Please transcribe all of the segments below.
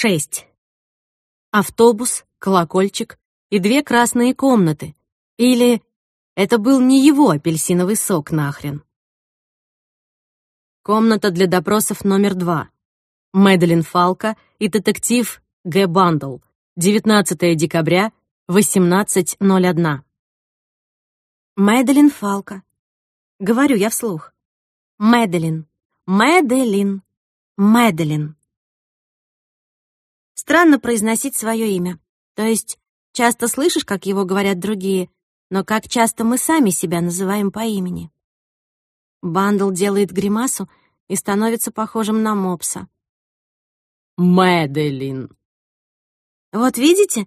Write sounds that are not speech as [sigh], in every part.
Шесть. Автобус, колокольчик и две красные комнаты. Или это был не его апельсиновый сок нахрен. Комната для допросов номер два. Мэдалин Фалка и детектив Г. Бандл. 19 декабря, 18.01. Мэдалин Фалка. Говорю я вслух. Мэдалин. Мэдалин. Мэдалин. Странно произносить свое имя. То есть часто слышишь, как его говорят другие, но как часто мы сами себя называем по имени. Бандл делает гримасу и становится похожим на мопса. Мэдалин. Вот видите?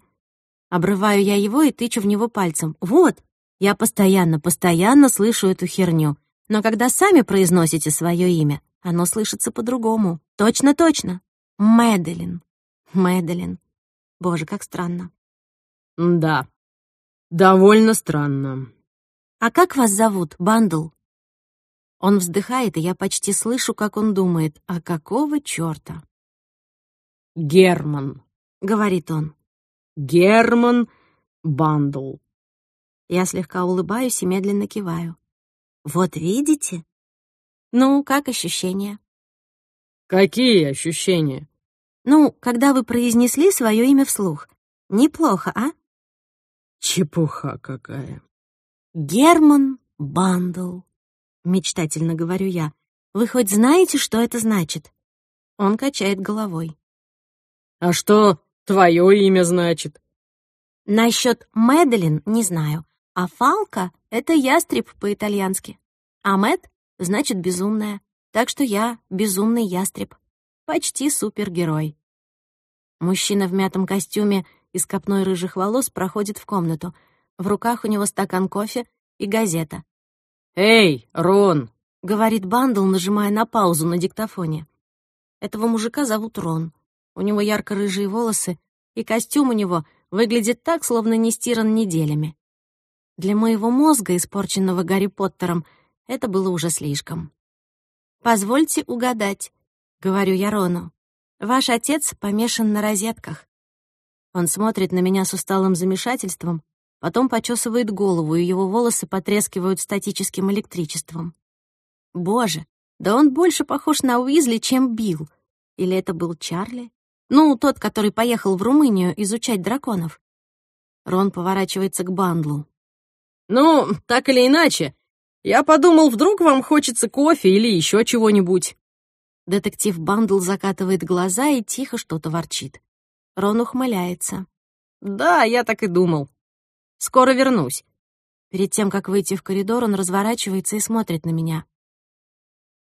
Обрываю я его и тычу в него пальцем. Вот, я постоянно, постоянно слышу эту херню. Но когда сами произносите свое имя, оно слышится по-другому. Точно-точно. Мэдалин. Мэдалин. Боже, как странно. Да, довольно странно. А как вас зовут, Бандл? Он вздыхает, и я почти слышу, как он думает, а какого чёрта? Герман, — говорит он. Герман Бандл. Я слегка улыбаюсь и медленно киваю. Вот видите? Ну, как ощущения? Какие ощущения? Ну, когда вы произнесли свое имя вслух. Неплохо, а? Чепуха какая. Герман Бандл. Мечтательно говорю я. Вы хоть знаете, что это значит? Он качает головой. А что твое имя значит? Насчет Мэдалин не знаю, а Фалка — это ястреб по-итальянски. А Мэд значит безумная, так что я безумный ястреб. Почти супергерой. Мужчина в мятом костюме и с копной рыжих волос проходит в комнату. В руках у него стакан кофе и газета. «Эй, Рон!» — говорит Бандл, нажимая на паузу на диктофоне. Этого мужика зовут Рон. У него ярко-рыжие волосы, и костюм у него выглядит так, словно не стиран неделями. Для моего мозга, испорченного Гарри Поттером, это было уже слишком. «Позвольте угадать», — говорю я Рону. «Ваш отец помешан на розетках». Он смотрит на меня с усталым замешательством, потом почесывает голову, и его волосы потрескивают статическим электричеством. Боже, да он больше похож на Уизли, чем Билл. Или это был Чарли? Ну, тот, который поехал в Румынию изучать драконов. Рон поворачивается к Бандлу. «Ну, так или иначе, я подумал, вдруг вам хочется кофе или еще чего-нибудь». Детектив Бандл закатывает глаза и тихо что-то ворчит. Рон ухмыляется. «Да, я так и думал. Скоро вернусь». Перед тем, как выйти в коридор, он разворачивается и смотрит на меня.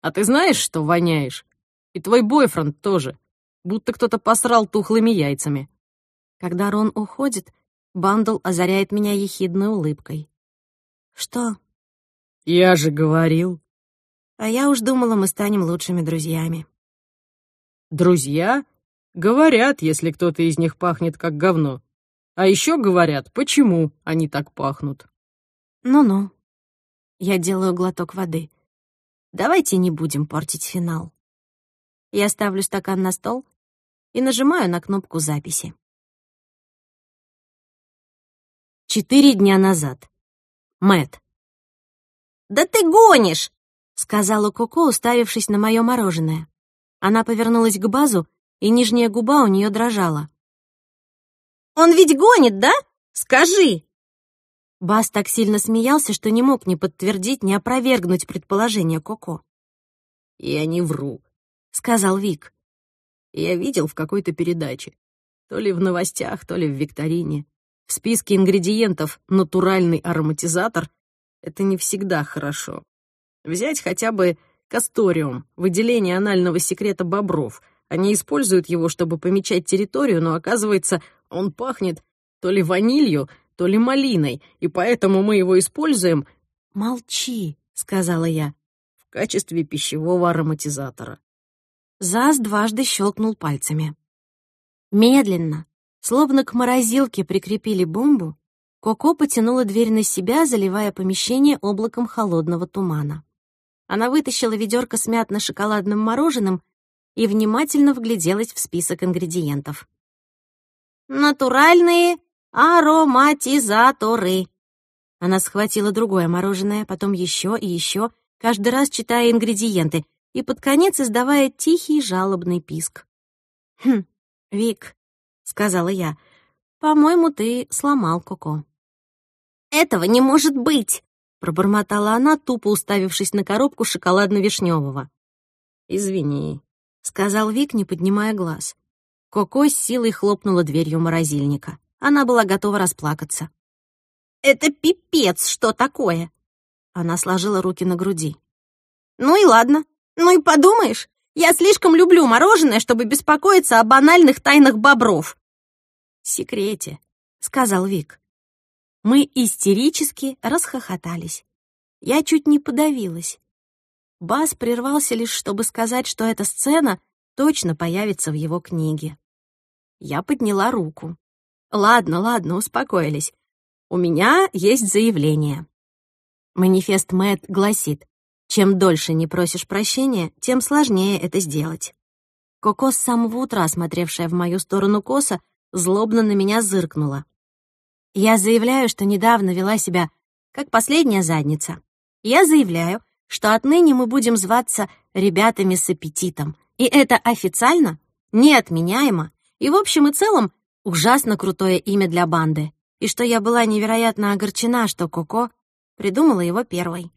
«А ты знаешь, что воняешь? И твой бойфренд тоже будто кто-то посрал тухлыми яйцами. Когда Рон уходит, Бандл озаряет меня ехидной улыбкой. «Что?» «Я же говорил». «А я уж думала, мы станем лучшими друзьями». «Друзья? Говорят, если кто-то из них пахнет как говно. А еще говорят, почему они так пахнут». «Ну-ну». Я делаю глоток воды. Давайте не будем портить финал. Я ставлю стакан на стол и нажимаю на кнопку записи. Четыре дня назад. Мэт. «Да ты гонишь!» — сказала Коко, уставившись на мое мороженое. Она повернулась к базу, и нижняя губа у нее дрожала. «Он ведь гонит, да? Скажи!» Бас так сильно смеялся, что не мог ни подтвердить, ни опровергнуть предположение Коко. «Я не вру», — сказал Вик. Я видел в какой-то передаче. То ли в новостях, то ли в викторине. В списке ингредиентов натуральный ароматизатор — это не всегда хорошо. Взять хотя бы касториум, выделение анального секрета бобров. Они используют его, чтобы помечать территорию, но оказывается, он пахнет то ли ванилью, то ли малиной, и поэтому мы его используем... «Молчи», — сказала я. «В качестве пищевого ароматизатора». Зас дважды щелкнул пальцами. Медленно, словно к морозилке прикрепили бомбу, Коко потянула дверь на себя, заливая помещение облаком холодного тумана. Она вытащила ведерко с мятно-шоколадным мороженым и внимательно вгляделась в список ингредиентов. «Натуральные ароматизаторы». Она схватила другое мороженое, потом еще и еще, каждый раз читая ингредиенты, и под конец издавая тихий жалобный писк. «Хм, Вик», — сказала я, — «по-моему, ты сломал Коко». «Этого не может быть!» — пробормотала она, тупо уставившись на коробку шоколадно-вишневого. «Извини», — сказал Вик, не поднимая глаз. Коко с силой хлопнула дверью морозильника. Она была готова расплакаться. «Это пипец, что такое?» Она сложила руки на груди. «Ну и ладно. Ну и подумаешь, я слишком люблю мороженое, чтобы беспокоиться о банальных тайнах бобров». «Секрете», — сказал Вик. Мы истерически расхохотались. Я чуть не подавилась. Бас прервался лишь, чтобы сказать, что эта сцена точно появится в его книге. Я подняла руку. «Ладно, ладно, успокоились. У меня есть заявление». Манифест Мэтт гласит, чем дольше не просишь прощения, тем сложнее это сделать. Коко с самого утра, смотревшая в мою сторону косо, злобно на меня зыркнула. Я заявляю, что недавно вела себя как последняя задница. Я заявляю, что отныне мы будем зваться ребятами с аппетитом. И это официально, неотменяемо и в общем и целом ужасно крутое имя для банды. И что я была невероятно огорчена, что Коко придумала его первой.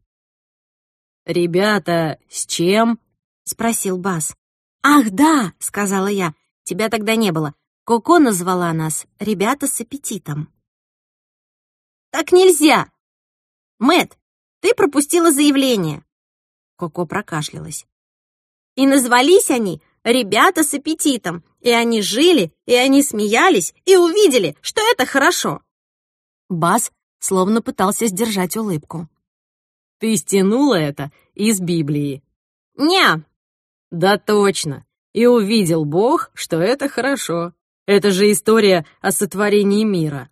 «Ребята, с чем?» — спросил Бас. «Ах, да!» — сказала я. «Тебя тогда не было. Коко назвала нас «ребята с аппетитом». «Так нельзя!» Мэт, ты пропустила заявление!» Коко прокашлялась. «И назвались они «ребята с аппетитом», и они жили, и они смеялись, и увидели, что это хорошо!» Бас словно пытался сдержать улыбку. Ты стянула это из Библии. Не. Да точно. И увидел Бог, что это хорошо. Это же история о сотворении мира.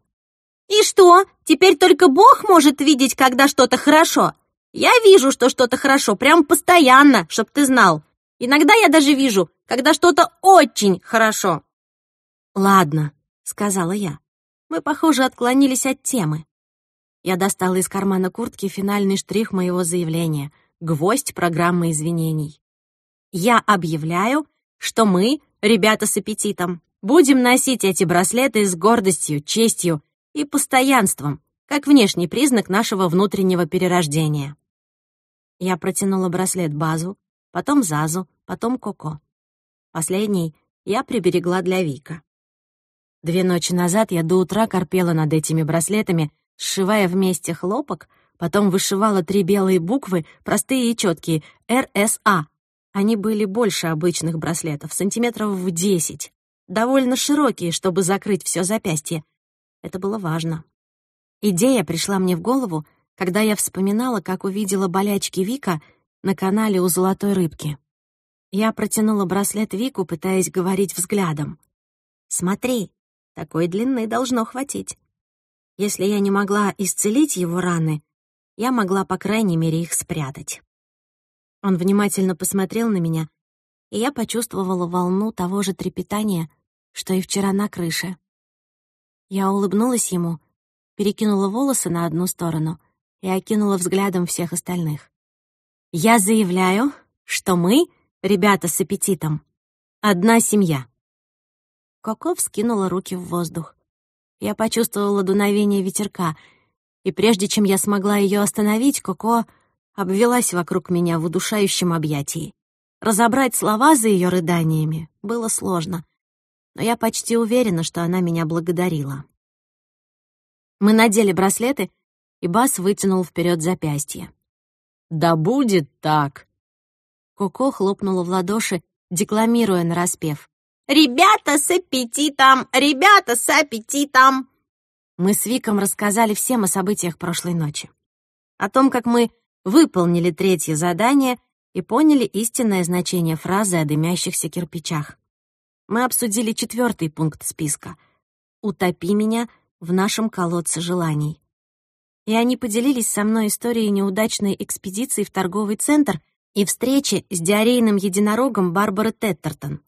И что? Теперь только Бог может видеть, когда что-то хорошо? Я вижу, что что-то хорошо, прям постоянно, чтоб ты знал. Иногда я даже вижу, когда что-то очень хорошо. Ладно, сказала я. Мы, похоже, отклонились от темы. Я достала из кармана куртки финальный штрих моего заявления — гвоздь программы извинений. Я объявляю, что мы, ребята с аппетитом, будем носить эти браслеты с гордостью, честью и постоянством, как внешний признак нашего внутреннего перерождения. Я протянула браслет Базу, потом Зазу, потом Коко. Последний я приберегла для Вика. Две ночи назад я до утра корпела над этими браслетами, сшивая вместе хлопок, потом вышивала три белые буквы, простые и четкие, РСА. Они были больше обычных браслетов, сантиметров в десять, довольно широкие, чтобы закрыть все запястье. Это было важно. Идея пришла мне в голову, когда я вспоминала, как увидела болячки Вика на канале у Золотой Рыбки. Я протянула браслет Вику, пытаясь говорить взглядом. «Смотри, такой длины должно хватить». Если я не могла исцелить его раны, я могла, по крайней мере, их спрятать. Он внимательно посмотрел на меня, и я почувствовала волну того же трепетания, что и вчера на крыше. Я улыбнулась ему, перекинула волосы на одну сторону и окинула взглядом всех остальных. «Я заявляю, что мы, ребята с аппетитом, одна семья». Коко вскинула руки в воздух. Я почувствовала дуновение ветерка, и прежде чем я смогла ее остановить, Коко обвелась вокруг меня в удушающем объятии. Разобрать слова за ее рыданиями было сложно, но я почти уверена, что она меня благодарила. Мы надели браслеты, и Бас вытянул вперед запястье. «Да будет так!» Коко хлопнула в ладоши, декламируя нараспев. «Ребята с аппетитом! Ребята с аппетитом!» Мы с Виком рассказали всем о событиях прошлой ночи. О том, как мы выполнили третье задание и поняли истинное значение фразы о дымящихся кирпичах. Мы обсудили четвертый пункт списка «Утопи меня в нашем колодце желаний». И они поделились со мной историей неудачной экспедиции в торговый центр, и встрече с диарейным единорогом Барбары Теттертон.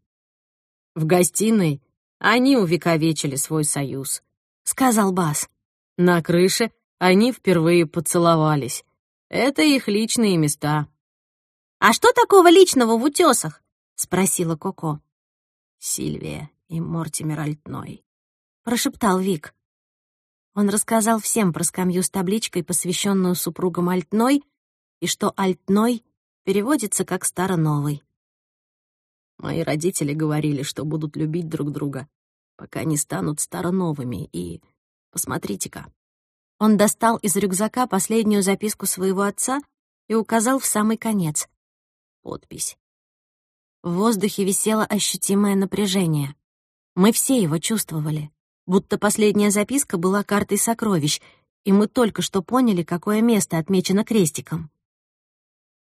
В гостиной они увековечили свой союз, — сказал Бас. На крыше они впервые поцеловались. Это их личные места. «А что такого личного в утесах?» — спросила Коко. «Сильвия и Мортимер Альтной», — прошептал Вик. Он рассказал всем про скамью с табличкой, посвященную супругам Альтной, и что Альтной переводится как «старо-новый». Мои родители говорили, что будут любить друг друга, пока не станут старо-новыми, и... Посмотрите-ка. Он достал из рюкзака последнюю записку своего отца и указал в самый конец. Подпись. В воздухе висело ощутимое напряжение. Мы все его чувствовали, будто последняя записка была картой сокровищ, и мы только что поняли, какое место отмечено крестиком.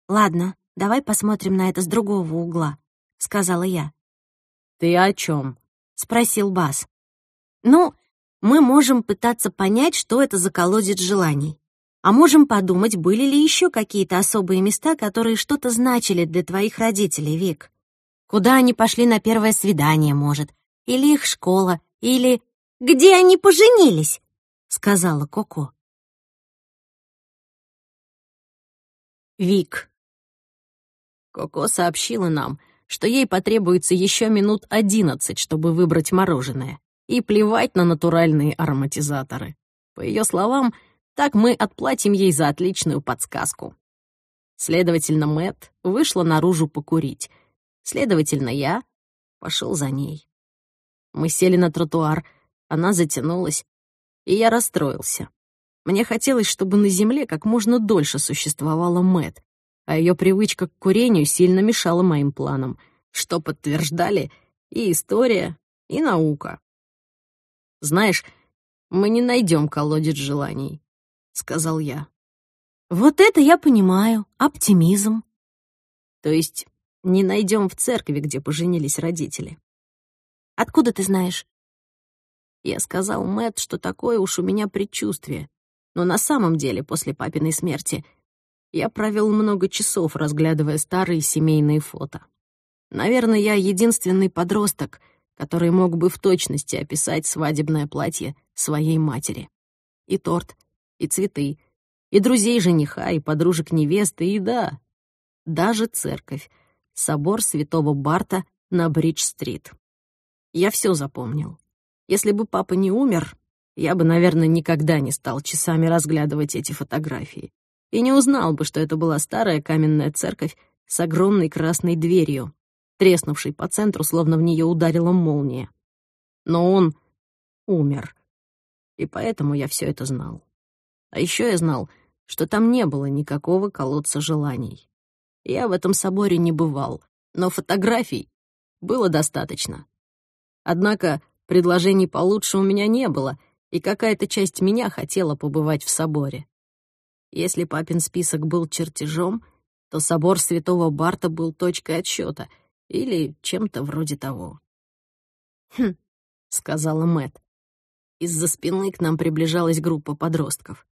«Ладно, давай посмотрим на это с другого угла», — сказала я. «Ты о чем? спросил Бас. «Ну, мы можем пытаться понять, что это за колодец желаний. А можем подумать, были ли еще какие-то особые места, которые что-то значили для твоих родителей, Вик. Куда они пошли на первое свидание, может, или их школа, или... Где они поженились?» — сказала Коко. Вик. Коко сообщила нам, что ей потребуется еще минут одиннадцать, чтобы выбрать мороженое, и плевать на натуральные ароматизаторы. По ее словам, так мы отплатим ей за отличную подсказку. Следовательно, Мэт вышла наружу покурить. Следовательно, я пошел за ней. Мы сели на тротуар, она затянулась, и я расстроился. Мне хотелось, чтобы на земле как можно дольше существовала Мэт, а ее привычка к курению сильно мешала моим планам, что подтверждали и история, и наука. Знаешь, мы не найдем колодец желаний, сказал я. Вот это я понимаю, оптимизм. То есть не найдем в церкви, где поженились родители. Откуда ты знаешь? Я сказал Мэт, что такое уж у меня предчувствие. Но на самом деле, после папиной смерти, я провел много часов, разглядывая старые семейные фото. Наверное, я единственный подросток, который мог бы в точности описать свадебное платье своей матери. И торт, и цветы, и друзей жениха, и подружек невесты, и да, даже церковь, собор святого Барта на Бридж-стрит. Я все запомнил. Если бы папа не умер, я бы, наверное, никогда не стал часами разглядывать эти фотографии и не узнал бы, что это была старая каменная церковь с огромной красной дверью, треснувшей по центру, словно в нее ударила молния. Но он умер, и поэтому я все это знал. А еще я знал, что там не было никакого колодца желаний. Я в этом соборе не бывал, но фотографий было достаточно. Однако предложений получше у меня не было, и какая-то часть меня хотела побывать в соборе. Если папин список был чертежом, то собор святого Барта был точкой отсчета или чем-то вроде того. «Хм», — сказала Мэт. Из-за спины к нам приближалась группа подростков.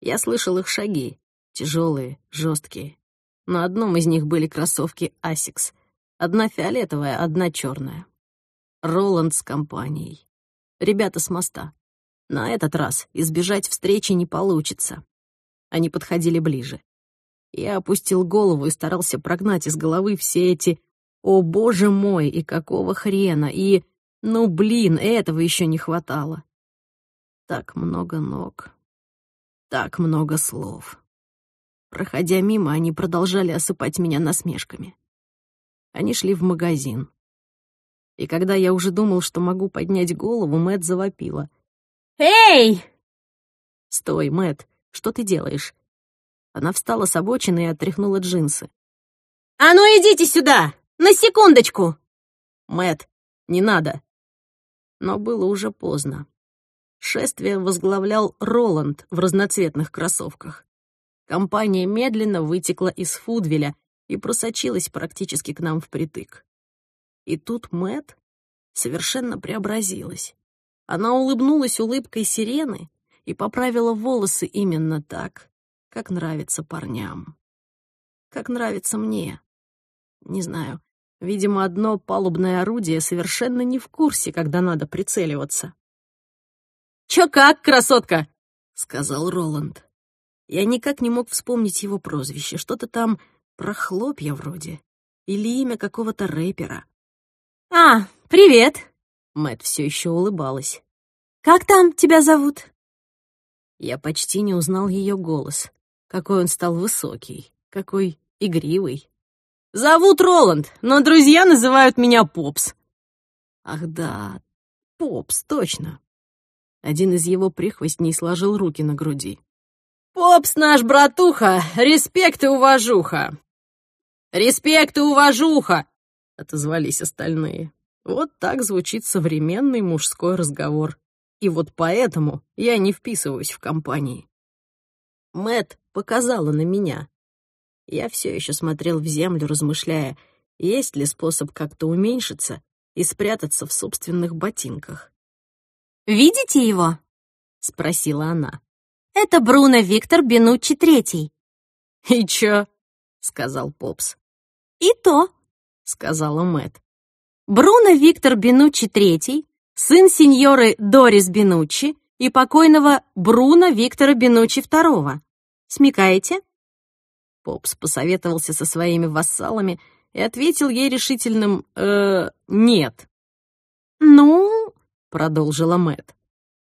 Я слышал их шаги, тяжелые, жесткие. На одном из них были кроссовки Asics. Одна фиолетовая, одна черная. Роланд с компанией. Ребята с моста. На этот раз избежать встречи не получится. Они подходили ближе. Я опустил голову и старался прогнать из головы все эти «О, боже мой, и какого хрена?» и «Ну, блин, этого еще не хватало». Так много ног, так много слов. Проходя мимо, они продолжали осыпать меня насмешками. Они шли в магазин. И когда я уже думал, что могу поднять голову, Мэт завопила. «Эй!» «Стой, Мэт, что ты делаешь?» Она встала с обочины и отряхнула джинсы. «А ну идите сюда! На секундочку!» Мэт, не надо!» Но было уже поздно. Шествие возглавлял Роланд в разноцветных кроссовках. Компания медленно вытекла из Фудвеля и просочилась практически к нам впритык. И тут Мэт совершенно преобразилась. Она улыбнулась улыбкой сирены и поправила волосы именно так, как нравится парням. как нравится мне. Не знаю, видимо, одно палубное орудие совершенно не в курсе, когда надо прицеливаться. «Чё как, красотка?» — сказал Роланд. Я никак не мог вспомнить его прозвище, что-то там про хлопья вроде, или имя какого-то рэпера. «А, привет!» Мэт все еще улыбалась. «Как там тебя зовут?» Я почти не узнал ее голос. Какой он стал высокий, какой игривый. «Зовут Роланд, но друзья называют меня Попс». Ах да, Попс, точно. Один из его прихвостней сложил руки на груди. «Попс наш братуха, респект и уважуха!» «Респект и уважуха!» — отозвались остальные. Вот так звучит современный мужской разговор. И вот поэтому я не вписываюсь в компании. Мэт показала на меня. Я все еще смотрел в землю, размышляя, есть ли способ как-то уменьшиться и спрятаться в собственных ботинках. «Видите его?» — спросила она. «Это Бруно Виктор Бенуччи Третий». «И чё?» — сказал Попс. «И то», — сказала Мэт. Бруно Виктор Бенуччи III, сын сеньоры Дорис Бенуччи и покойного Бруно Виктора Бенуччи II. Смекаете? Попс посоветовался со своими вассалами и ответил ей решительным «э, нет». «Ну», — продолжила Мэт.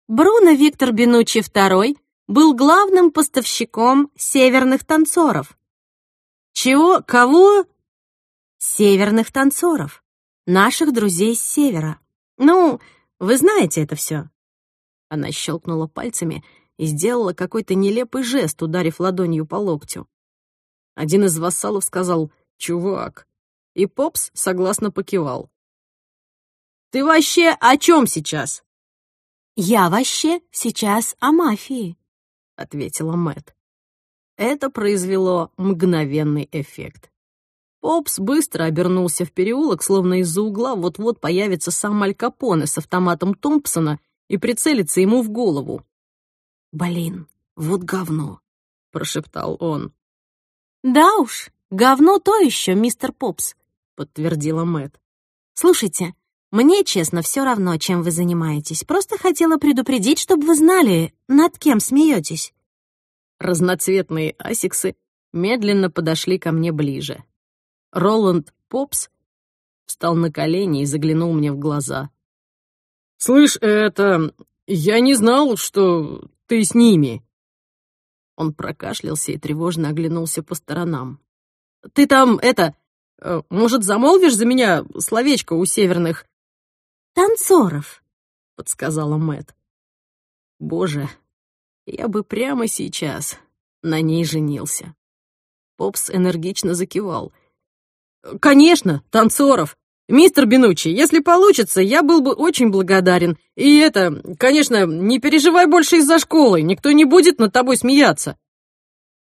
«Бруно Виктор Бенуччи II был главным поставщиком северных танцоров». «Чего? Кого?» «Северных танцоров наших друзей с севера. Ну, вы знаете это все. Она щелкнула пальцами и сделала какой-то нелепый жест, ударив ладонью по локтю. Один из вассалов сказал «Чувак», и Попс согласно покивал. «Ты вообще о чем сейчас?» «Я вообще сейчас о мафии», — ответила Мэт. Это произвело мгновенный эффект. Попс быстро обернулся в переулок, словно из-за угла вот-вот появится сам Аль Капоне с автоматом Томпсона и прицелится ему в голову. «Блин, вот говно», — прошептал он. «Да уж, говно то еще, мистер Попс», — подтвердила Мэт. «Слушайте, мне, честно, все равно, чем вы занимаетесь. Просто хотела предупредить, чтобы вы знали, над кем смеетесь». Разноцветные асиксы медленно подошли ко мне ближе. Роланд Попс встал на колени и заглянул мне в глаза. «Слышь, это... Я не знал, что ты с ними». Он прокашлялся и тревожно оглянулся по сторонам. «Ты там, это... Э, может, замолвишь за меня словечко у северных...» «Танцоров», — подсказала Мэт. «Боже, я бы прямо сейчас на ней женился». Попс энергично закивал — «Конечно, танцоров. Мистер Бенучи, если получится, я был бы очень благодарен. И это, конечно, не переживай больше из-за школы, никто не будет над тобой смеяться».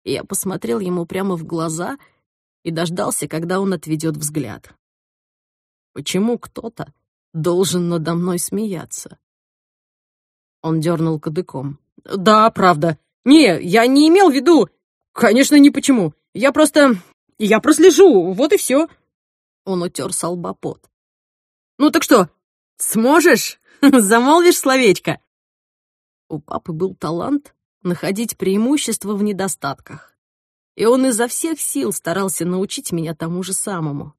Я посмотрел ему прямо в глаза и дождался, когда он отведет взгляд. Почему кто-то должен надо мной смеяться? Он дернул кадыком. «Да, правда. Не, я не имел в виду. Конечно, ни почему. Я просто... Я прослежу, вот и все. Он утер со. Ну так что, сможешь? [laughs] Замолвишь словечко? У папы был талант находить преимущества в недостатках. И он изо всех сил старался научить меня тому же самому.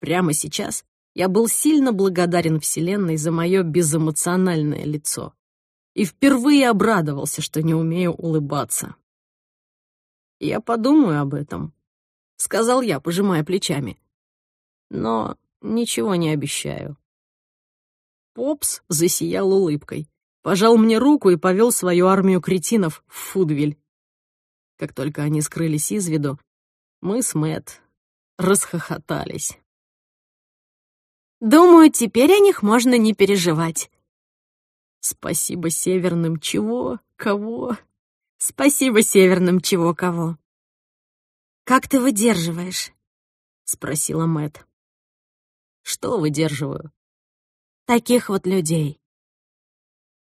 Прямо сейчас я был сильно благодарен Вселенной за мое безэмоциональное лицо и впервые обрадовался, что не умею улыбаться. Я подумаю об этом, — сказал я, пожимая плечами. «Но ничего не обещаю». Попс засиял улыбкой, пожал мне руку и повел свою армию кретинов в Фудвиль. Как только они скрылись из виду, мы с Мэт расхохотались. «Думаю, теперь о них можно не переживать». «Спасибо северным чего? Кого?» «Спасибо северным чего кого». «Как ты выдерживаешь?» — спросила Мэт. «Что выдерживаю?» «Таких вот людей».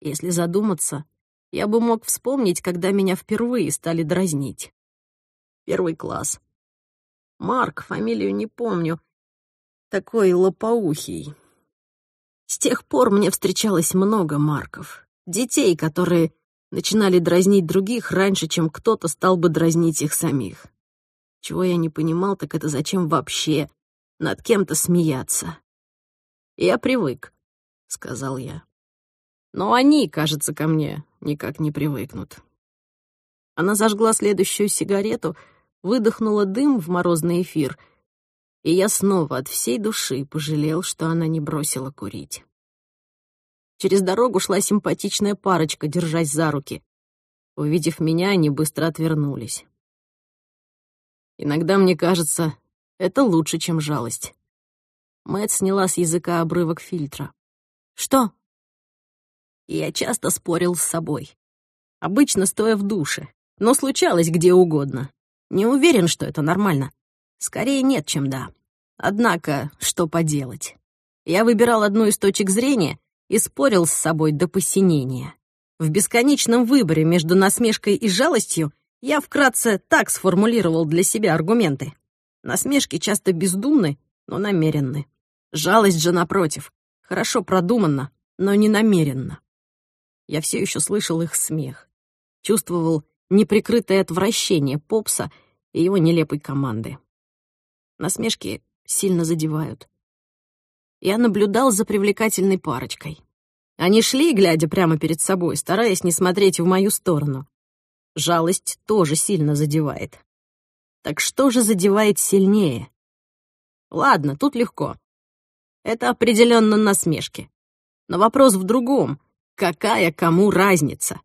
Если задуматься, я бы мог вспомнить, когда меня впервые стали дразнить. Первый класс. Марк, фамилию не помню. Такой лопоухий. С тех пор мне встречалось много Марков. Детей, которые начинали дразнить других раньше, чем кто-то стал бы дразнить их самих. Чего я не понимал, так это зачем вообще над кем-то смеяться. «Я привык», — сказал я. «Но они, кажется, ко мне никак не привыкнут». Она зажгла следующую сигарету, выдохнула дым в морозный эфир, и я снова от всей души пожалел, что она не бросила курить. Через дорогу шла симпатичная парочка, держась за руки. Увидев меня, они быстро отвернулись. Иногда мне кажется, это лучше, чем жалость. Мэт сняла с языка обрывок фильтра. «Что?» Я часто спорил с собой. Обычно стоя в душе, но случалось где угодно. Не уверен, что это нормально. Скорее нет, чем да. Однако, что поделать? Я выбирал одну из точек зрения и спорил с собой до посинения. В бесконечном выборе между насмешкой и жалостью я вкратце так сформулировал для себя аргументы. Насмешки часто бездумны, но намеренны. Жалость же, напротив, хорошо продуманна, но не намеренно. Я все еще слышал их смех. Чувствовал неприкрытое отвращение Попса и его нелепой команды. Насмешки сильно задевают. Я наблюдал за привлекательной парочкой. Они шли, глядя прямо перед собой, стараясь не смотреть в мою сторону. Жалость тоже сильно задевает. Так что же задевает сильнее? Ладно, тут легко. Это определенно насмешки. Но вопрос в другом. Какая кому разница?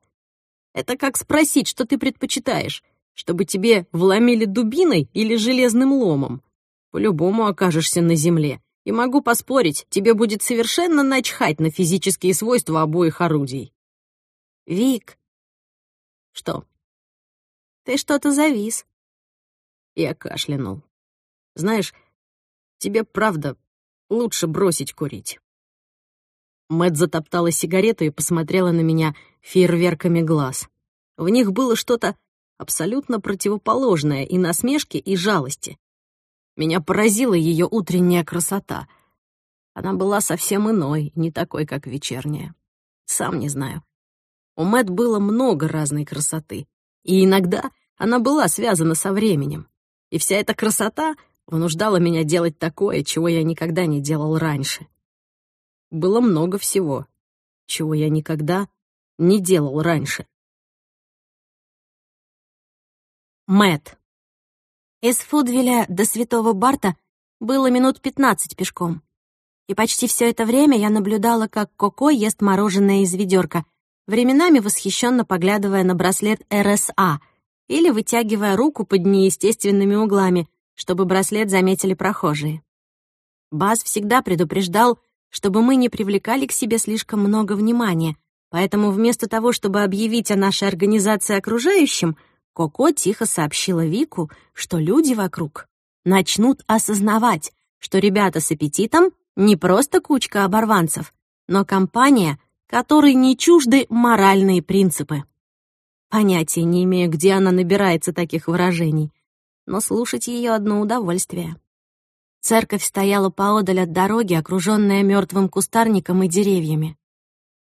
Это как спросить, что ты предпочитаешь, чтобы тебе вломили дубиной или железным ломом. По-любому окажешься на земле. И могу поспорить, тебе будет совершенно начхать на физические свойства обоих орудий. Вик. Что? Ты что-то завис. Я кашлянул. Знаешь, тебе правда лучше бросить курить. Мэт затоптала сигарету и посмотрела на меня фейерверками глаз. В них было что-то абсолютно противоположное и насмешке, и жалости. Меня поразила ее утренняя красота. Она была совсем иной, не такой, как вечерняя. Сам не знаю. У Мэт было много разной красоты, и иногда она была связана со временем. И вся эта красота вынуждала меня делать такое, чего я никогда не делал раньше. Было много всего, чего я никогда не делал раньше. Мэт. Из Фудвиля до Святого Барта было минут пятнадцать пешком. И почти все это время я наблюдала, как Коко ест мороженое из ведерка, временами восхищенно поглядывая на браслет РСА — или вытягивая руку под неестественными углами, чтобы браслет заметили прохожие. Баз всегда предупреждал, чтобы мы не привлекали к себе слишком много внимания, поэтому вместо того, чтобы объявить о нашей организации окружающим, Коко тихо сообщила Вику, что люди вокруг начнут осознавать, что ребята с аппетитом не просто кучка оборванцев, но компания, которой не чужды моральные принципы. Понятия не имею, где она набирается таких выражений, но слушать ее одно удовольствие. Церковь стояла поодаль от дороги, окруженная мертвым кустарником и деревьями.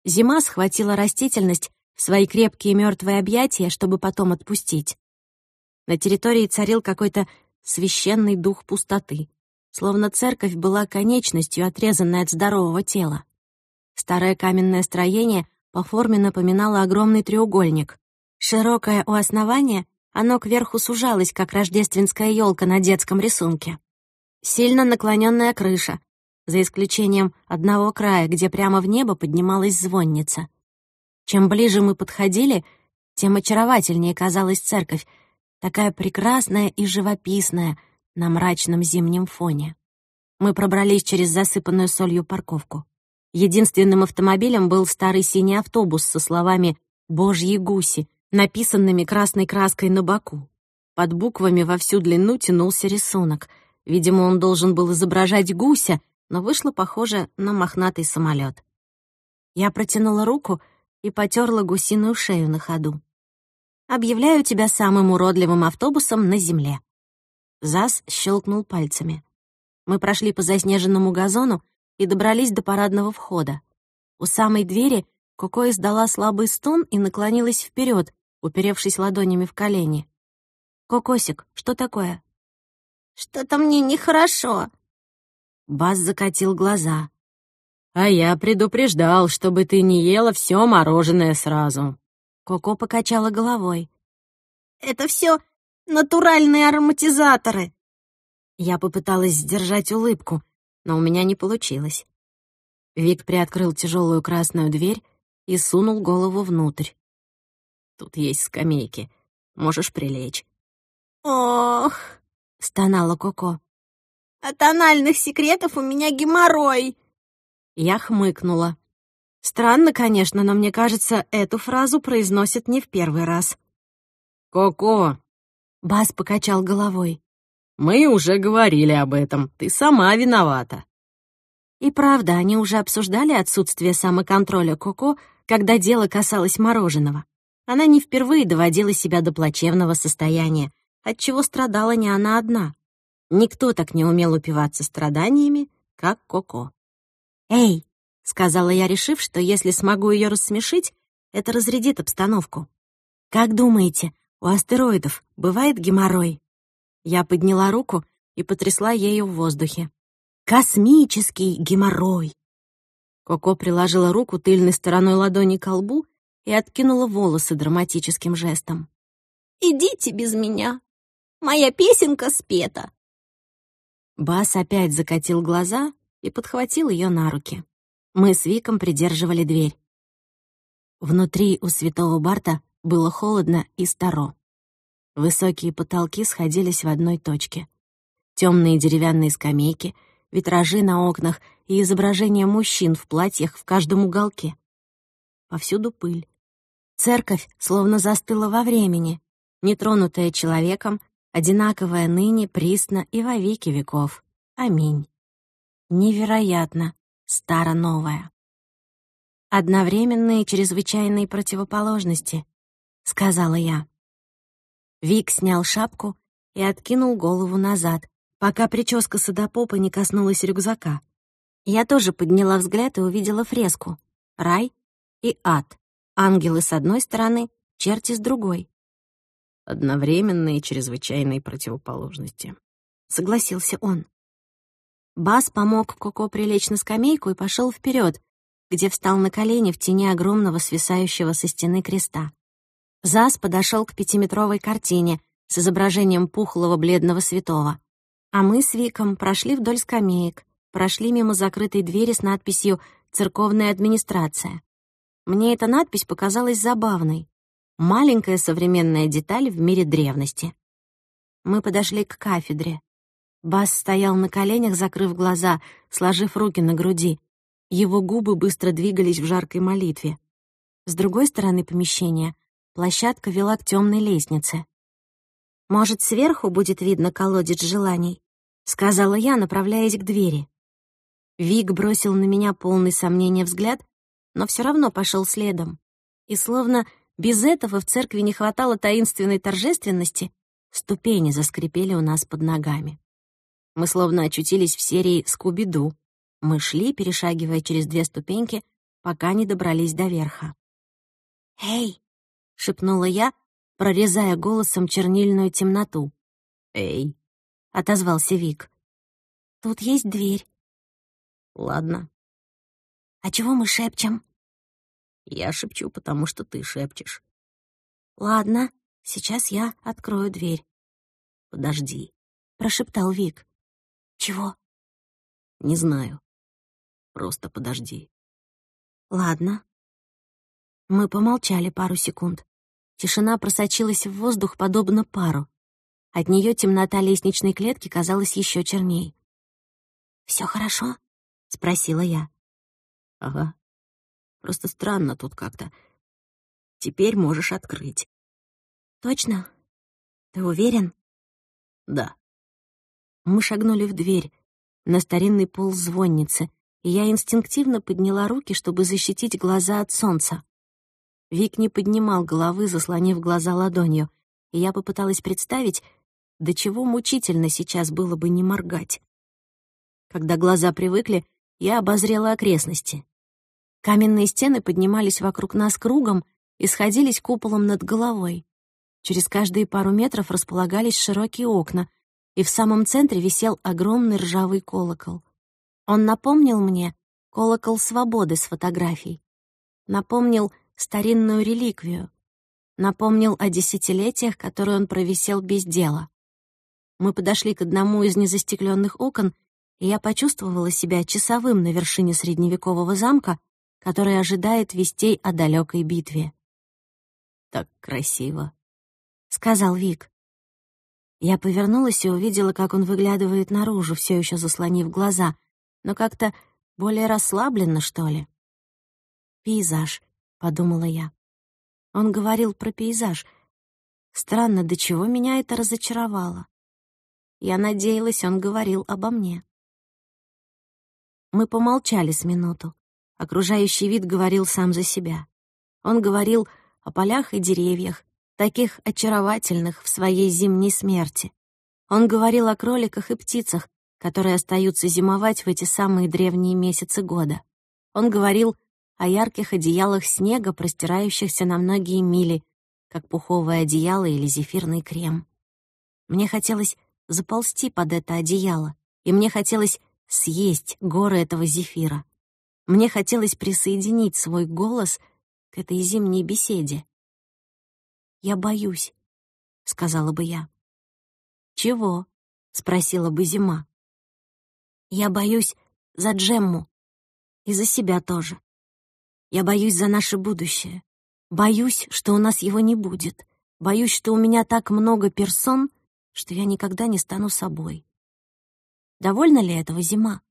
Зима схватила растительность свои крепкие мертвые объятия, чтобы потом отпустить. На территории царил какой-то священный дух пустоты, словно церковь была конечностью, отрезанной от здорового тела. Старое каменное строение по форме напоминало огромный треугольник. Широкое у основания, оно кверху сужалось, как рождественская елка на детском рисунке. Сильно наклоненная крыша, за исключением одного края, где прямо в небо поднималась звонница. Чем ближе мы подходили, тем очаровательнее казалась церковь, такая прекрасная и живописная на мрачном зимнем фоне. Мы пробрались через засыпанную солью парковку. Единственным автомобилем был старый синий автобус со словами «Божьи гуси», написанными красной краской на боку. Под буквами во всю длину тянулся рисунок. Видимо, он должен был изображать гуся, но вышло похоже на мохнатый самолет. Я протянула руку и потерла гусиную шею на ходу. «Объявляю тебя самым уродливым автобусом на Земле». Зас щелкнул пальцами. Мы прошли по заснеженному газону и добрались до парадного входа. У самой двери Коко издала слабый стон и наклонилась вперед, уперевшись ладонями в колени. «Кокосик, что такое?» «Что-то мне нехорошо». Бас закатил глаза. «А я предупреждал, чтобы ты не ела все мороженое сразу». Коко покачала головой. «Это все натуральные ароматизаторы». Я попыталась сдержать улыбку, но у меня не получилось. Вик приоткрыл тяжелую красную дверь и сунул голову внутрь. «Тут есть скамейки. Можешь прилечь». «Ох!» — стонала Коко. «От анальных секретов у меня геморрой!» Я хмыкнула. Странно, конечно, но мне кажется, эту фразу произносят не в первый раз. «Коко!» — Бас покачал головой. «Мы уже говорили об этом. Ты сама виновата». И правда, они уже обсуждали отсутствие самоконтроля Коко, когда дело касалось мороженого. Она не впервые доводила себя до плачевного состояния, от чего страдала не она одна. Никто так не умел упиваться страданиями, как Коко. «Эй!» — сказала я, решив, что если смогу ее рассмешить, это разрядит обстановку. «Как думаете, у астероидов бывает геморрой?» Я подняла руку и потрясла ею в воздухе. Космический геморрой. Коко приложила руку тыльной стороной ладони к лбу и откинула волосы драматическим жестом. «Идите без меня. Моя песенка спета». Бас опять закатил глаза и подхватил ее на руки. Мы с Виком придерживали дверь. Внутри у святого Барта было холодно и старо. Высокие потолки сходились в одной точке. Темные деревянные скамейки — витражи на окнах и изображения мужчин в платьях в каждом уголке. Повсюду пыль. Церковь словно застыла во времени, нетронутая человеком, одинаковая ныне, присно и во веки веков. Аминь. Невероятно, старо-новая. Одновременные чрезвычайные противоположности, сказала я. Вик снял шапку и откинул голову назад, пока прическа садопопа не коснулась рюкзака. Я тоже подняла взгляд и увидела фреску. Рай и ад. Ангелы с одной стороны, черти с другой. Одновременные чрезвычайные противоположности. Согласился он. Бас помог Коко прилечь на скамейку и пошел вперед, где встал на колени в тени огромного свисающего со стены креста. Зас подошел к пятиметровой картине с изображением пухлого бледного святого. А мы с Виком прошли вдоль скамеек, прошли мимо закрытой двери с надписью «Церковная администрация». Мне эта надпись показалась забавной. Маленькая современная деталь в мире древности. Мы подошли к кафедре. Бас стоял на коленях, закрыв глаза, сложив руки на груди. Его губы быстро двигались в жаркой молитве. С другой стороны помещения площадка вела к темной лестнице. Может, сверху будет видно колодец желаний? — сказала я, направляясь к двери. Вик бросил на меня полный сомнения взгляд, но все равно пошел следом. И словно без этого в церкви не хватало таинственной торжественности, ступени заскрипели у нас под ногами. Мы словно очутились в серии «Скуби-Ду». Мы шли, перешагивая через две ступеньки, пока не добрались до верха. «Эй!» — шепнула я, прорезая голосом чернильную темноту. «Эй!» отозвался Вик. «Тут есть дверь». «Ладно». «А чего мы шепчем?» «Я шепчу, потому что ты шепчешь». «Ладно, сейчас я открою дверь». «Подожди», — прошептал Вик. «Чего?» «Не знаю. Просто подожди». «Ладно». Мы помолчали пару секунд. Тишина просочилась в воздух, подобно пару. От нее темнота лестничной клетки казалась еще черней. Все хорошо?» — спросила я. «Ага. Просто странно тут как-то. Теперь можешь открыть». «Точно? Ты уверен?» «Да». Мы шагнули в дверь, на старинный пол звонницы, и я инстинктивно подняла руки, чтобы защитить глаза от солнца. Вик не поднимал головы, заслонив глаза ладонью, и я попыталась представить, до чего мучительно сейчас было бы не моргать. Когда глаза привыкли, я обозрела окрестности. Каменные стены поднимались вокруг нас кругом и сходились куполом над головой. Через каждые пару метров располагались широкие окна, и в самом центре висел огромный ржавый колокол. Он напомнил мне колокол свободы с фотографий. Напомнил старинную реликвию. Напомнил о десятилетиях, которые он провисел без дела. Мы подошли к одному из незастекленных окон, и я почувствовала себя часовым на вершине средневекового замка, который ожидает вестей о далекой битве. «Так красиво», — сказал Вик. Я повернулась и увидела, как он выглядывает наружу, все еще заслонив глаза, но как-то более расслабленно, что ли. «Пейзаж», — подумала я. Он говорил про пейзаж. Странно, до чего меня это разочаровало. Я надеялась, он говорил обо мне. Мы помолчали с минуту. Окружающий вид говорил сам за себя. Он говорил о полях и деревьях, таких очаровательных в своей зимней смерти. Он говорил о кроликах и птицах, которые остаются зимовать в эти самые древние месяцы года. Он говорил о ярких одеялах снега, простирающихся на многие мили, как пуховое одеяло или зефирный крем. Мне хотелось заползти под это одеяло, и мне хотелось съесть горы этого зефира. Мне хотелось присоединить свой голос к этой зимней беседе. «Я боюсь», — сказала бы я. «Чего?» — спросила бы зима. «Я боюсь за Джемму и за себя тоже. Я боюсь за наше будущее. Боюсь, что у нас его не будет. Боюсь, что у меня так много персон, что я никогда не стану собой. Довольно ли этого зима?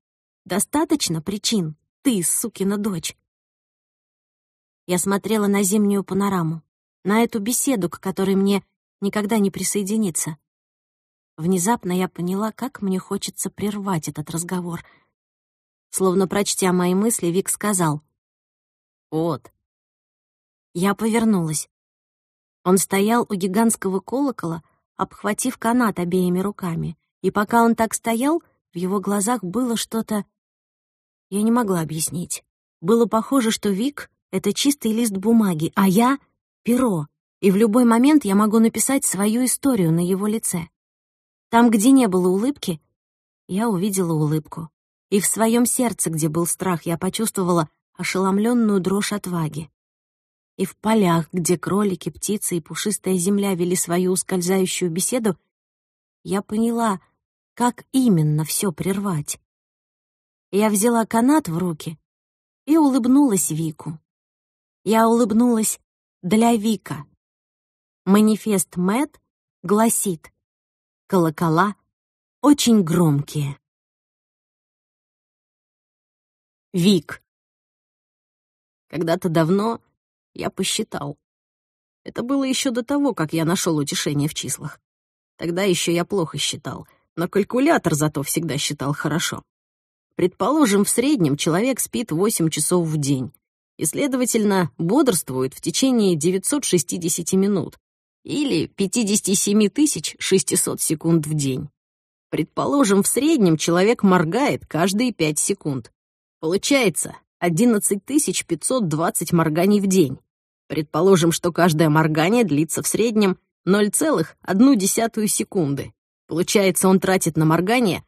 Достаточно причин, ты, сукина дочь. Я смотрела на зимнюю панораму на эту беседу, к которой мне никогда не присоединиться. Внезапно я поняла, как мне хочется прервать этот разговор. Словно прочтя мои мысли, Вик сказал. «Вот». Я повернулась. Он стоял у гигантского колокола, обхватив канат обеими руками. И пока он так стоял, в его глазах было что-то... Я не могла объяснить. Было похоже, что Вик — это чистый лист бумаги, а я перо, и в любой момент я могу написать свою историю на его лице. Там, где не было улыбки, я увидела улыбку. И в своем сердце, где был страх, я почувствовала ошеломленную дрожь отваги. И в полях, где кролики, птицы и пушистая земля вели свою ускользающую беседу, я поняла, как именно все прервать. Я взяла канат в руки и улыбнулась Вику. Я улыбнулась для Вика. Манифест Мэт гласит «Колокола очень громкие». Вик. Когда-то давно я посчитал. Это было еще до того, как я нашел утешение в числах. Тогда еще я плохо считал, но калькулятор зато всегда считал хорошо. Предположим, в среднем человек спит 8 часов в день и, следовательно, бодрствует в течение 960 минут или 57 600 секунд в день. Предположим, в среднем человек моргает каждые 5 секунд. Получается 11 520 морганий в день. Предположим, что каждое моргание длится в среднем 0,1 секунды. Получается, он тратит на моргание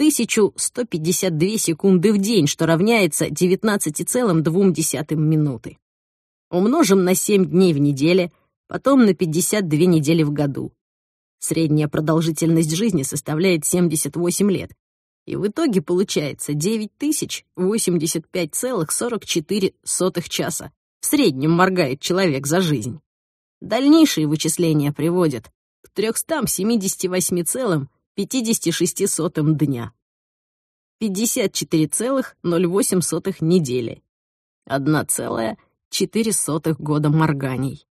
1152 секунды в день, что равняется 19,2 минуты. Умножим на 7 дней в неделе, потом на 52 недели в году. Средняя продолжительность жизни составляет 78 лет. И в итоге получается 9085,44 часа. В среднем моргает человек за жизнь. Дальнейшие вычисления приводят к 378,5 56 дня. 54,08 недели. 1,4 года морганий.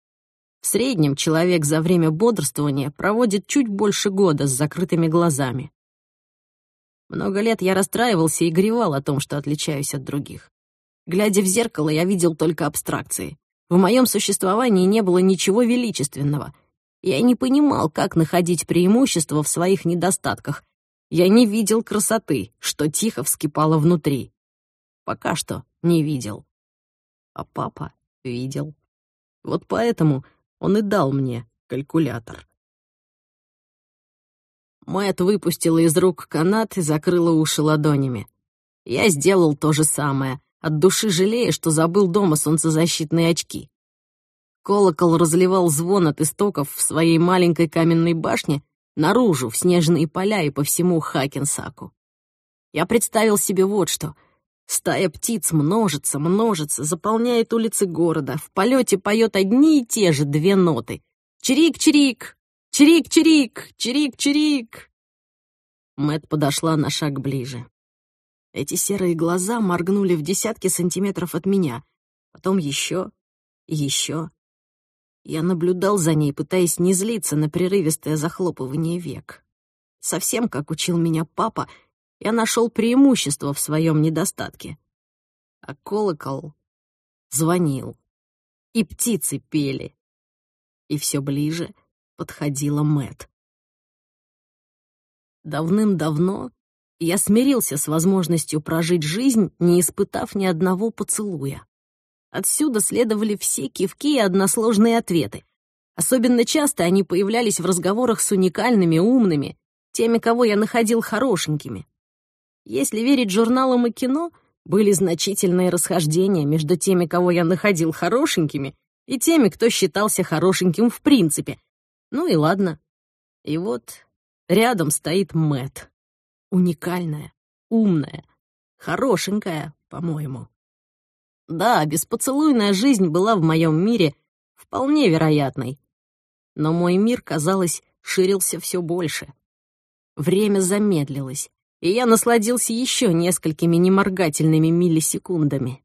В среднем человек за время бодрствования проводит чуть больше года с закрытыми глазами. Много лет я расстраивался и горевал о том, что отличаюсь от других. Глядя в зеркало, я видел только абстракции. В моем существовании не было ничего величественного — Я не понимал, как находить преимущество в своих недостатках. Я не видел красоты, что тихо вскипало внутри. Пока что не видел. А папа видел. Вот поэтому он и дал мне калькулятор. Мэт выпустила из рук канат и закрыла уши ладонями. Я сделал то же самое, от души жалея, что забыл дома солнцезащитные очки. Колокол разливал звон от истоков в своей маленькой каменной башне наружу, в снежные поля и по всему Хакенсаку. Я представил себе вот что. Стая птиц множится, множится, заполняет улицы города, в полете поет одни и те же две ноты. Чирик-чирик, чирик-чирик, чирик-чирик. Мэт подошла на шаг ближе. Эти серые глаза моргнули в десятки сантиметров от меня, потом еще еще. Я наблюдал за ней, пытаясь не злиться на прерывистое захлопывание век. Совсем как учил меня папа, я нашел преимущество в своем недостатке. А колокол звонил, и птицы пели. И все ближе подходила Мэт. Давным-давно я смирился с возможностью прожить жизнь, не испытав ни одного поцелуя. Отсюда следовали все кивки и односложные ответы. Особенно часто они появлялись в разговорах с уникальными, умными, теми, кого я находил хорошенькими. Если верить журналам и кино, были значительные расхождения между теми, кого я находил хорошенькими, и теми, кто считался хорошеньким в принципе. Ну и ладно. И вот рядом стоит Мэт уникальная, умная, хорошенькая, по-моему. Да, беспоцелуйная жизнь была в моем мире вполне вероятной. Но мой мир, казалось, ширился все больше. Время замедлилось, и я насладился еще несколькими неморгательными миллисекундами.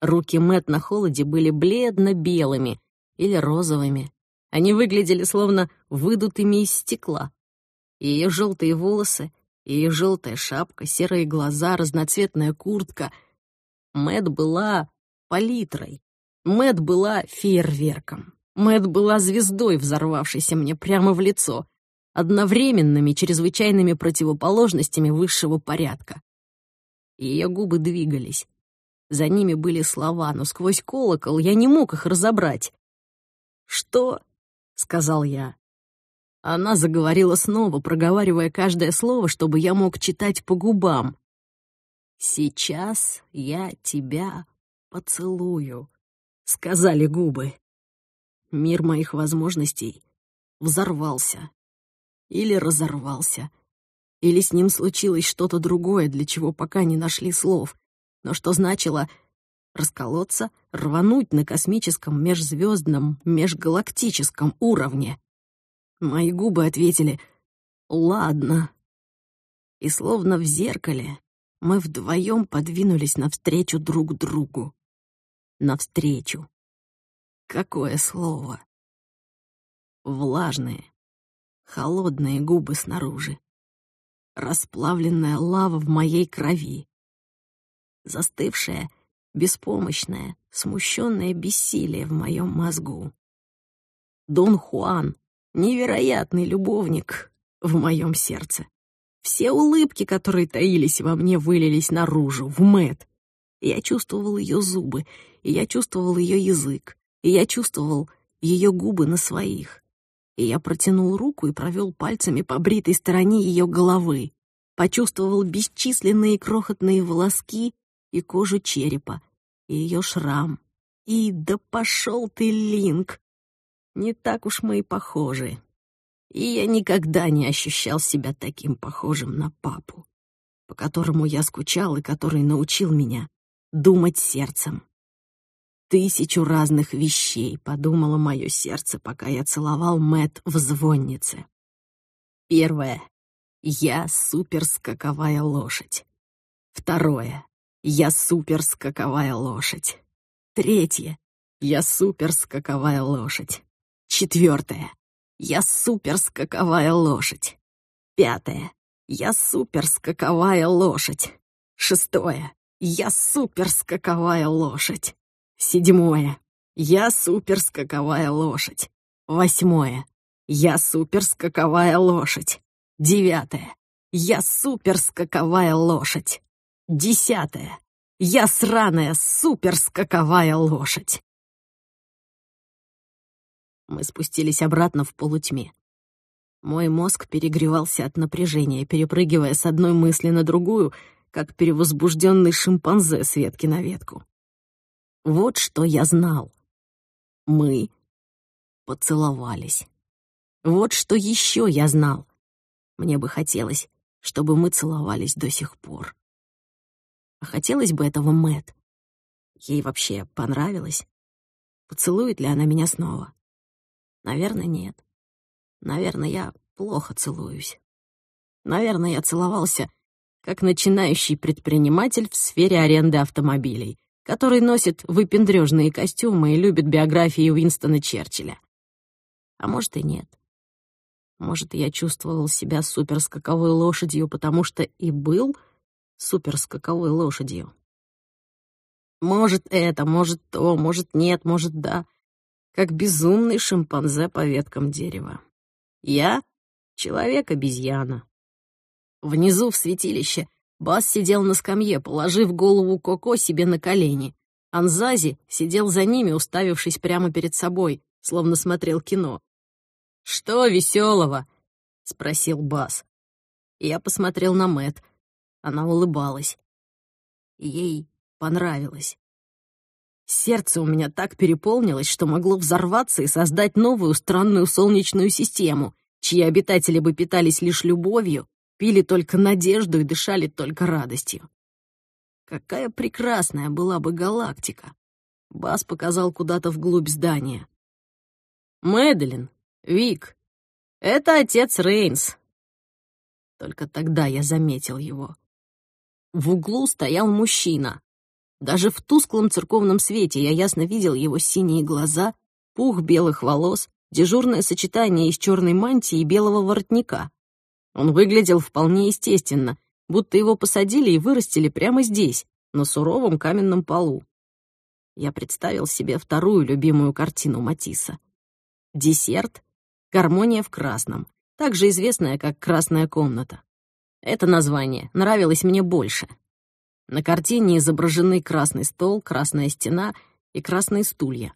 Руки Мэт на холоде были бледно-белыми или розовыми. Они выглядели словно выдутыми из стекла. Ее желтые волосы ее желтая шапка, серые глаза, разноцветная куртка. Мэт была палитрой. Мэт была фейерверком. Мэт была звездой, взорвавшейся мне прямо в лицо, одновременными чрезвычайными противоположностями высшего порядка. Ее губы двигались. За ними были слова, но сквозь колокол я не мог их разобрать. «Что?» — сказал я. Она заговорила снова, проговаривая каждое слово, чтобы я мог читать по губам. «Сейчас я тебя поцелую», — сказали губы. Мир моих возможностей взорвался. Или разорвался. Или с ним случилось что-то другое, для чего пока не нашли слов. Но что значило расколоться, рвануть на космическом, межзвездном, межгалактическом уровне. Мои губы ответили «Ладно». И словно в зеркале мы вдвоем подвинулись навстречу друг другу. Навстречу. Какое слово? Влажные, холодные губы снаружи. Расплавленная лава в моей крови. Застывшая, беспомощная, смущенное бессилие в моем мозгу. Дон Хуан, невероятный любовник в моем сердце. Все улыбки, которые таились во мне, вылились наружу, в Мэт. Я чувствовал ее зубы, и я чувствовал ее язык, и я чувствовал ее губы на своих. И я протянул руку и провел пальцами по бритой стороне ее головы, почувствовал бесчисленные крохотные волоски и кожу черепа, и ее шрам. И да пошел ты, Линк! Не так уж мы и похожи. И я никогда не ощущал себя таким похожим на папу, по которому я скучал и который научил меня думать сердцем. Тысячу разных вещей подумало мое сердце, пока я целовал Мэт в звоннице. Первое. Я суперскаковая лошадь. Второе. Я суперскаковая лошадь. Третье. Я суперскаковая лошадь. Четвертое. Я суперскаковая лошадь. Пятое. Я суперскаковая лошадь. Шестое. Я суперскаковая лошадь. Седьмое. Я суперскаковая лошадь. Восьмое. Я суперскаковая лошадь. Девятое. Я суперскаковая лошадь. Десятое. Я сраная суперскаковая лошадь. Мы спустились обратно в полутьме. Мой мозг перегревался от напряжения, перепрыгивая с одной мысли на другую, как перевозбужденный шимпанзе с ветки на ветку. Вот что я знал. Мы поцеловались. Вот что еще я знал. Мне бы хотелось, чтобы мы целовались до сих пор. А хотелось бы этого Мэт. Ей вообще понравилось? Поцелует ли она меня снова? Наверное, нет. Наверное, я плохо целуюсь. Наверное, я целовался как начинающий предприниматель в сфере аренды автомобилей, который носит выпендрежные костюмы и любит биографии Уинстона Черчилля. А может и нет. Может, я чувствовал себя суперскаковой лошадью, потому что и был суперскаковой лошадью. Может, это, может, то, может, нет, может, да. Как безумный шимпанзе по веткам дерева. Я — человек-обезьяна. Внизу в святилище Бас сидел на скамье, положив голову Коко себе на колени. Анзази сидел за ними, уставившись прямо перед собой, словно смотрел кино. «Что веселого?» — спросил Бас. Я посмотрел на Мэт. Она улыбалась. Ей понравилось. Сердце у меня так переполнилось, что могло взорваться и создать новую странную солнечную систему, чьи обитатели бы питались лишь любовью, пили только надежду и дышали только радостью. Какая прекрасная была бы галактика! Бас показал куда-то вглубь здания. «Мэдалин, Вик, это отец Рейнс». Только тогда я заметил его. В углу стоял мужчина. Даже в тусклом церковном свете я ясно видел его синие глаза, пух белых волос, дежурное сочетание из черной мантии и белого воротника. Он выглядел вполне естественно, будто его посадили и вырастили прямо здесь, на суровом каменном полу. Я представил себе вторую любимую картину Матисса. Десерт Гармония в красном, также известная как «Красная комната». Это название нравилось мне больше. На картине изображены красный стол, красная стена и красные стулья.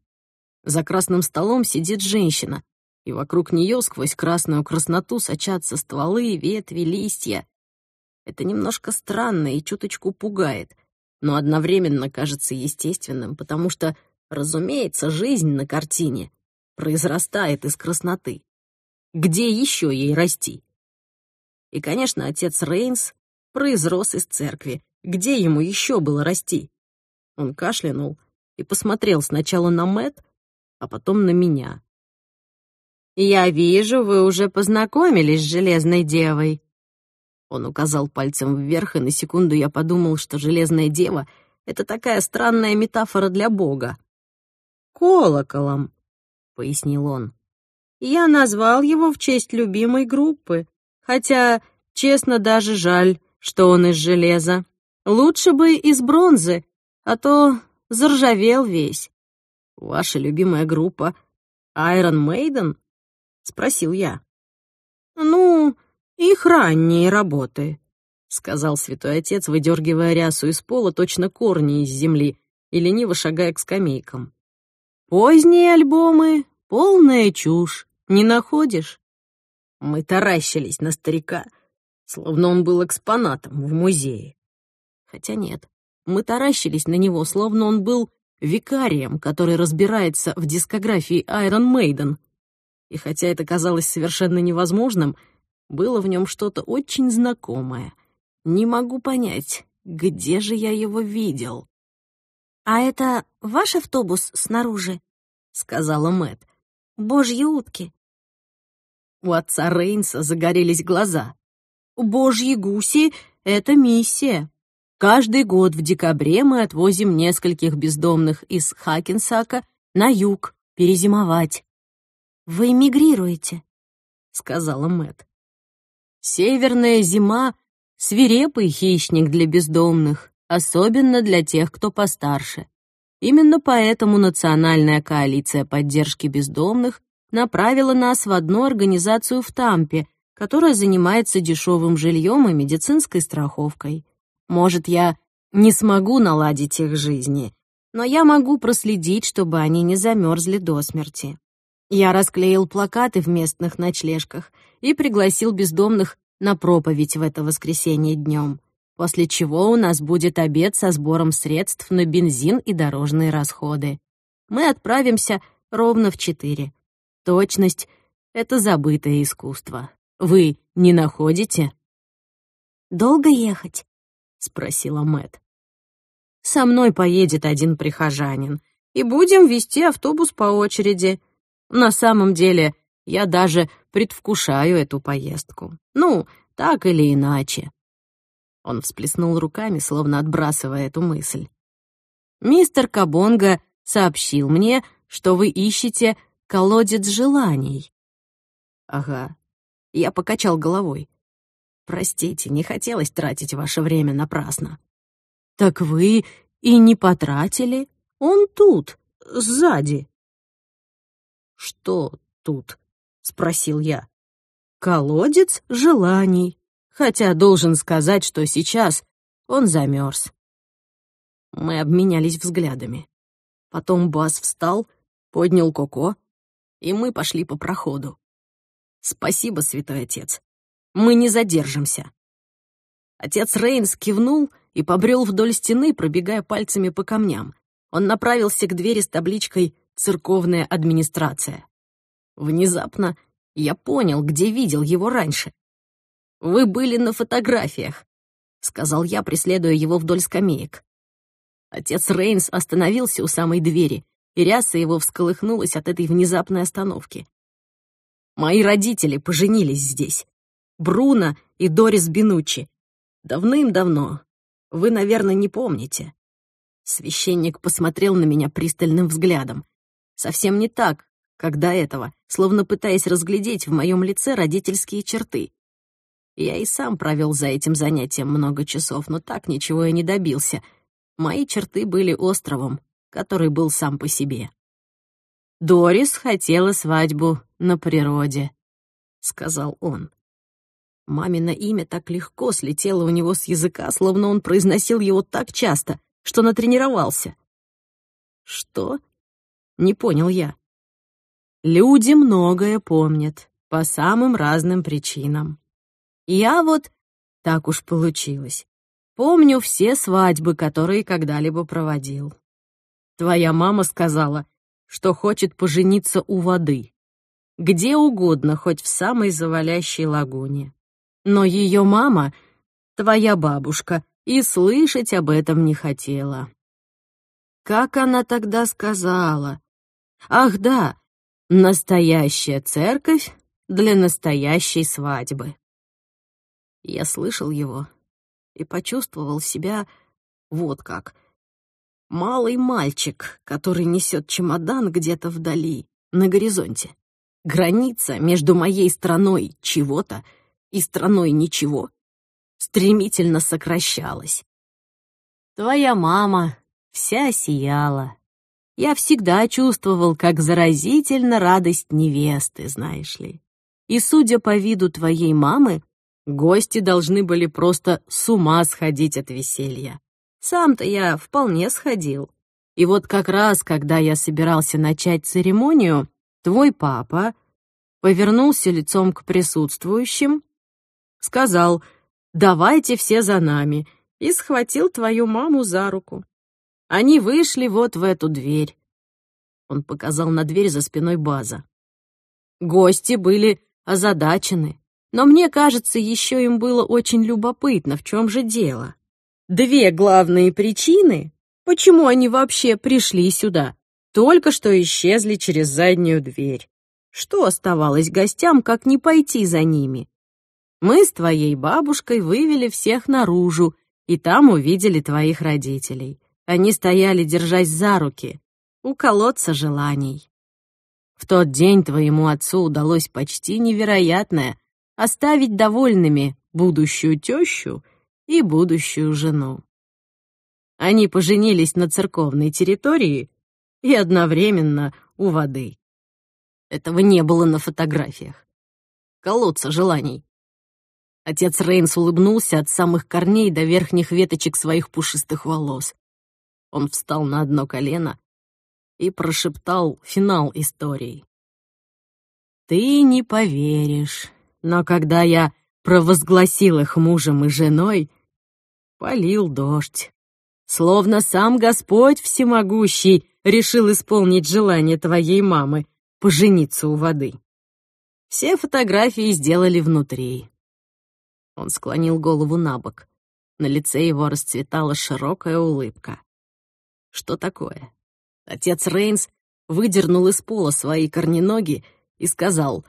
За красным столом сидит женщина, и вокруг нее сквозь красную красноту сочатся стволы, ветви, листья. Это немножко странно и чуточку пугает, но одновременно кажется естественным, потому что, разумеется, жизнь на картине произрастает из красноты. Где еще ей расти? И, конечно, отец Рейнс произрос из церкви. Где ему еще было расти? Он кашлянул и посмотрел сначала на Мэт, а потом на меня. «Я вижу, вы уже познакомились с Железной Девой». Он указал пальцем вверх, и на секунду я подумал, что Железная Дева — это такая странная метафора для Бога. «Колоколом», — пояснил он. Я назвал его в честь любимой группы, хотя, честно, даже жаль, что он из железа. Лучше бы из бронзы, а то заржавел весь. «Ваша любимая группа — Iron Maiden?» — спросил я. «Ну, их ранние работы», — сказал святой отец, выдергивая рясу из пола точно корни из земли и лениво шагая к скамейкам. «Поздние альбомы Полная чушь, не находишь? Мы таращились на старика, словно он был экспонатом в музее. Хотя нет, мы таращились на него, словно он был викарием, который разбирается в дискографии Iron Maiden. И хотя это казалось совершенно невозможным, было в нем что-то очень знакомое. Не могу понять, где же я его видел. «А это ваш автобус снаружи?» — сказала Мэт. Божьи утки. У отца Рейнса загорелись глаза. Божьи гуси — это миссия. Каждый год в декабре мы отвозим нескольких бездомных из Хакенсака на юг перезимовать. «Вы эмигрируете», — сказала Мэт. «Северная зима — свирепый хищник для бездомных, особенно для тех, кто постарше. Именно поэтому Национальная коалиция поддержки бездомных направила нас в одну организацию в Тампе, которая занимается дешевым жильем и медицинской страховкой. Может, я не смогу наладить их жизни, но я могу проследить, чтобы они не замерзли до смерти. Я расклеил плакаты в местных ночлежках и пригласил бездомных на проповедь в это воскресенье днем, после чего у нас будет обед со сбором средств на бензин и дорожные расходы. Мы отправимся ровно в четыре. Точность — это забытое искусство. Вы не находите? «Долго ехать?» — спросила Мэт. «Со мной поедет один прихожанин, и будем вести автобус по очереди. На самом деле, я даже предвкушаю эту поездку. Ну, так или иначе». Он всплеснул руками, словно отбрасывая эту мысль. «Мистер Кабонга сообщил мне, что вы ищете колодец желаний». «Ага». Я покачал головой. «Простите, не хотелось тратить ваше время напрасно». «Так вы и не потратили? Он тут, сзади». «Что тут?» — спросил я. «Колодец желаний. Хотя должен сказать, что сейчас он замерз». Мы обменялись взглядами. Потом Бас встал, поднял Коко, и мы пошли по проходу. «Спасибо, святой отец. Мы не задержимся». Отец Рейнс кивнул и побрел вдоль стены, пробегая пальцами по камням. Он направился к двери с табличкой церковная администрация. Внезапно я понял, где видел его раньше. «Вы были на фотографиях», — сказал я, преследуя его вдоль скамеек. Отец Рейнс остановился у самой двери, и ряса его всколыхнулась от этой внезапной остановки. «Мои родители поженились здесь. Бруно и Дорис Бинуччи. Давным-давно. Вы, наверное, не помните». Священник посмотрел на меня пристальным взглядом. Совсем не так, как до этого, словно пытаясь разглядеть в моем лице родительские черты. Я и сам провел за этим занятием много часов, но так ничего и не добился. Мои черты были островом, который был сам по себе. «Дорис хотела свадьбу на природе», — сказал он. Мамино имя так легко слетело у него с языка, словно он произносил его так часто, что натренировался. «Что?» Не понял я. Люди многое помнят, по самым разным причинам. Я вот, так уж получилось, помню все свадьбы, которые когда-либо проводил. Твоя мама сказала, что хочет пожениться у воды. Где угодно, хоть в самой завалящей лагуне. Но ее мама, твоя бабушка, и слышать об этом не хотела. Как она тогда сказала? Ах да, настоящая церковь для настоящей свадьбы. Я слышал его и почувствовал себя вот как. Малый мальчик, который несет чемодан где-то вдали, на горизонте. Граница между моей страной чего-то и страной ничего стремительно сокращалась. Твоя мама вся сияла, я всегда чувствовал, как заразительно радость невесты, знаешь ли. И, судя по виду твоей мамы, гости должны были просто с ума сходить от веселья. Сам-то я вполне сходил. И вот как раз, когда я собирался начать церемонию, твой папа повернулся лицом к присутствующим, сказал «давайте все за нами» и схватил твою маму за руку. Они вышли вот в эту дверь. Он показал на дверь за спиной база. Гости были озадачены, но мне кажется, еще им было очень любопытно, в чем же дело. Две главные причины, почему они вообще пришли сюда, только что исчезли через заднюю дверь. Что оставалось гостям, как не пойти за ними? Мы с твоей бабушкой вывели всех наружу, и там увидели твоих родителей. Они стояли, держась за руки, у колодца желаний. В тот день твоему отцу удалось почти невероятное — оставить довольными будущую тещу и будущую жену. Они поженились на церковной территории и одновременно у воды. Этого не было на фотографиях. Колодца желаний. Отец Рейнс улыбнулся от самых корней до верхних веточек своих пушистых волос. Он встал на одно колено и прошептал финал истории. «Ты не поверишь, но когда я провозгласил их мужем и женой, полил дождь. Словно сам Господь Всемогущий решил исполнить желание твоей мамы пожениться у воды. Все фотографии сделали внутри. Он склонил голову на бок. На лице его расцветала широкая улыбка. Что такое? Отец Рейнс выдернул из пола свои корненоги и сказал,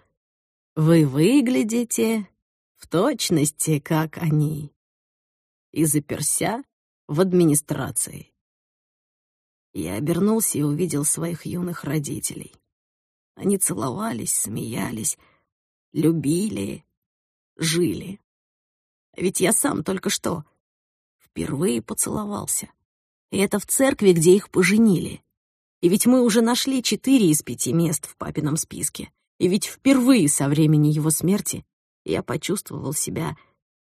«Вы выглядите в точности, как они». И заперся в администрации. Я обернулся и увидел своих юных родителей. Они целовались, смеялись, любили, жили. Ведь я сам только что впервые поцеловался. И это в церкви, где их поженили. И ведь мы уже нашли четыре из пяти мест в папином списке. И ведь впервые со времени его смерти я почувствовал себя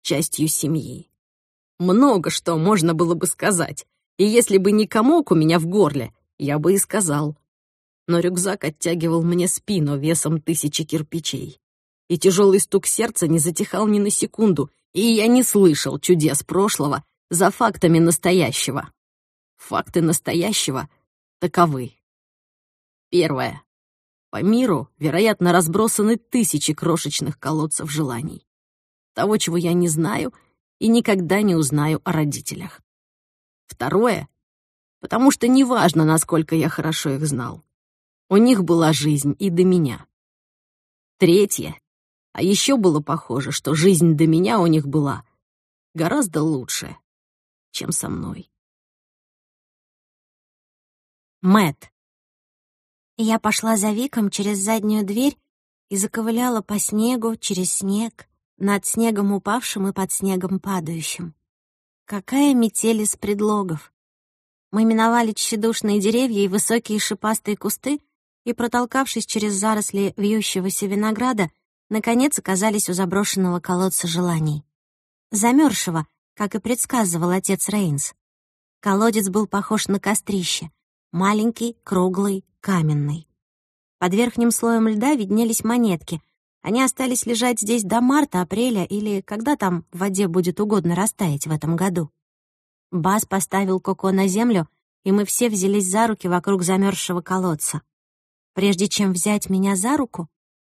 частью семьи. Много что можно было бы сказать. И если бы не комок у меня в горле, я бы и сказал. Но рюкзак оттягивал мне спину весом тысячи кирпичей. И тяжелый стук сердца не затихал ни на секунду, и я не слышал чудес прошлого за фактами настоящего. Факты настоящего таковы. Первое. По миру, вероятно, разбросаны тысячи крошечных колодцев желаний. Того, чего я не знаю — и никогда не узнаю о родителях. Второе, потому что неважно, насколько я хорошо их знал. У них была жизнь и до меня. Третье, а еще было похоже, что жизнь до меня у них была гораздо лучше, чем со мной. Мэт. Я пошла за Виком через заднюю дверь и заковыляла по снегу, через снег, над снегом упавшим и под снегом падающим. Какая метель из предлогов! Мы миновали тщедушные деревья и высокие шипастые кусты и, протолкавшись через заросли вьющегося винограда, наконец оказались у заброшенного колодца желаний. Замерзшего, как и предсказывал отец Рейнс. Колодец был похож на кострище, маленький, круглый, каменный. Под верхним слоем льда виднелись монетки, они остались лежать здесь до марта, апреля или когда там в воде будет угодно растаять в этом году. Бас поставил Коко на землю, и мы все взялись за руки вокруг замерзшего колодца. Прежде чем взять меня за руку,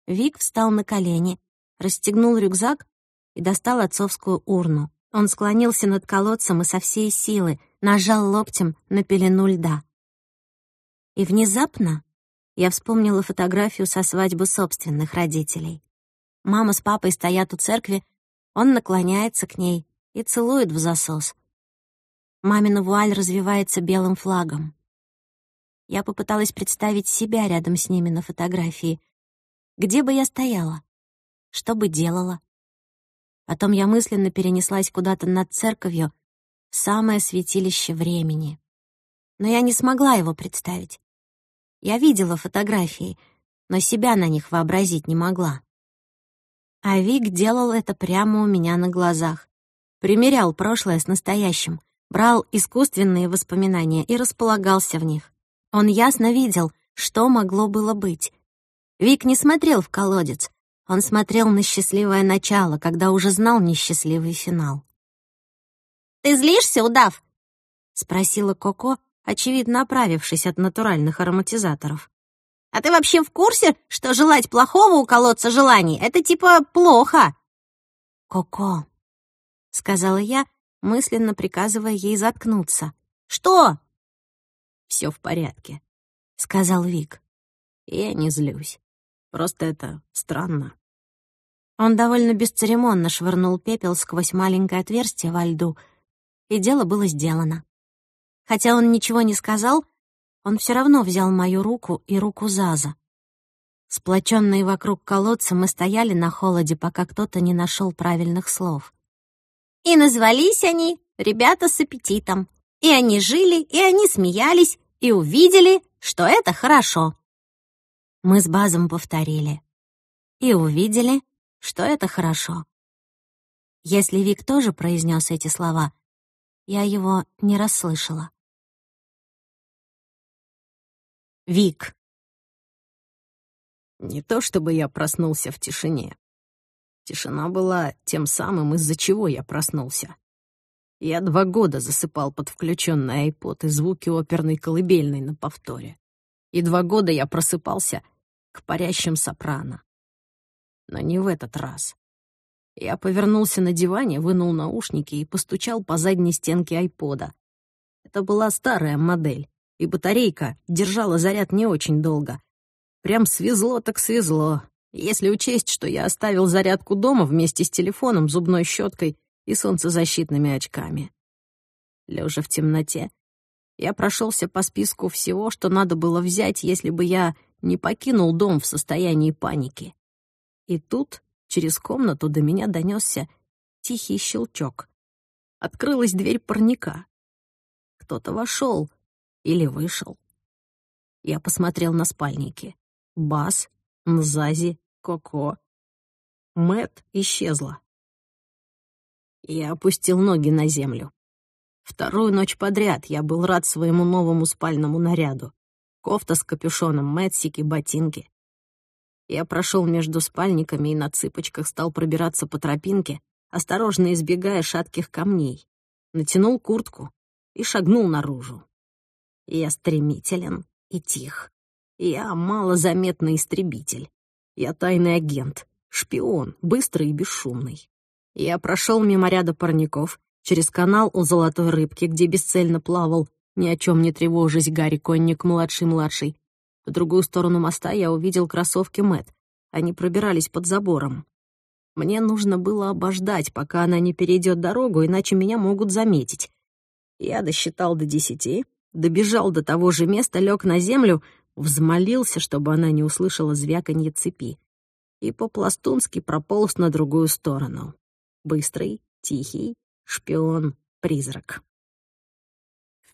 Вик встал на колени, расстегнул рюкзак и достал отцовскую урну. Он склонился над колодцем и со всей силы нажал локтем на пелену льда. И внезапно я вспомнила фотографию со свадьбы собственных родителей. Мама с папой стоят у церкви, он наклоняется к ней и целует в засос. Мамина вуаль развивается белым флагом. Я попыталась представить себя рядом с ними на фотографии. Где бы я стояла? Что бы делала? Потом я мысленно перенеслась куда-то над церковью, в самое святилище времени. Но я не смогла его представить. Я видела фотографии, но себя на них вообразить не могла. А Вик делал это прямо у меня на глазах. Примерял прошлое с настоящим, брал искусственные воспоминания и располагался в них. Он ясно видел, что могло было быть. Вик не смотрел в колодец, он смотрел на счастливое начало, когда уже знал несчастливый финал. «Ты злишься, удав?» — спросила Коко, очевидно оправившись от натуральных ароматизаторов. «А ты вообще в курсе, что желать плохого у колодца желаний — это типа плохо?» «Коко», — сказала я, мысленно приказывая ей заткнуться. «Что?» «Все в порядке», — сказал Вик. «Я не злюсь. Просто это странно». Он довольно бесцеремонно швырнул пепел сквозь маленькое отверстие во льду, и дело было сделано. Хотя он ничего не сказал, он все равно взял мою руку и руку Заза. Сплоченные вокруг колодца мы стояли на холоде, пока кто-то не нашел правильных слов. И назвались они «Ребята с аппетитом». И они жили, и они смеялись, и увидели, что это хорошо. Мы с Базом повторили. И увидели, что это хорошо. Если Вик тоже произнес эти слова, я его не расслышала. Вик. Не то чтобы я проснулся в тишине. Тишина была тем самым, из-за чего я проснулся. Я два года засыпал под включенный айпод и звуки оперной колыбельной на повторе. И два года я просыпался парящим сопрано. Но не в этот раз. Я повернулся на диване, вынул наушники и постучал по задней стенке айпода. Это была старая модель, и батарейка держала заряд не очень долго. Прям свезло так свезло, если учесть, что я оставил зарядку дома вместе с телефоном, зубной щеткой и солнцезащитными очками. Лежа в темноте, я прошелся по списку всего, что надо было взять, если бы я не покинул дом в состоянии паники. И тут через комнату до меня донесся тихий щелчок. Открылась дверь парника. Кто-то вошел или вышел. Я посмотрел на спальники. Бас, Нзази, Коко. Мэт исчезла. Я опустил ноги на землю. Вторую ночь подряд я был рад своему новому спальному наряду. Кофта с капюшоном, мэтсики, ботинки. Я прошел между спальниками и на цыпочках стал пробираться по тропинке, осторожно избегая шатких камней. Натянул куртку и шагнул наружу. Я стремителен и тих. Я малозаметный истребитель. Я тайный агент, шпион, быстрый и бесшумный. Я прошел мимо ряда парников, через канал у Золотой Рыбки, где бесцельно плавал, ни о чем не тревожась, Гарри Конник, младший-младший. По другую сторону моста я увидел кроссовки Мэт. Они пробирались под забором. Мне нужно было обождать, пока она не перейдет дорогу, иначе меня могут заметить. Я досчитал до десяти, добежал до того же места, лег на землю, взмолился, чтобы она не услышала звяканье цепи, и по-пластунски прополз на другую сторону. Быстрый, тихий, шпион, призрак.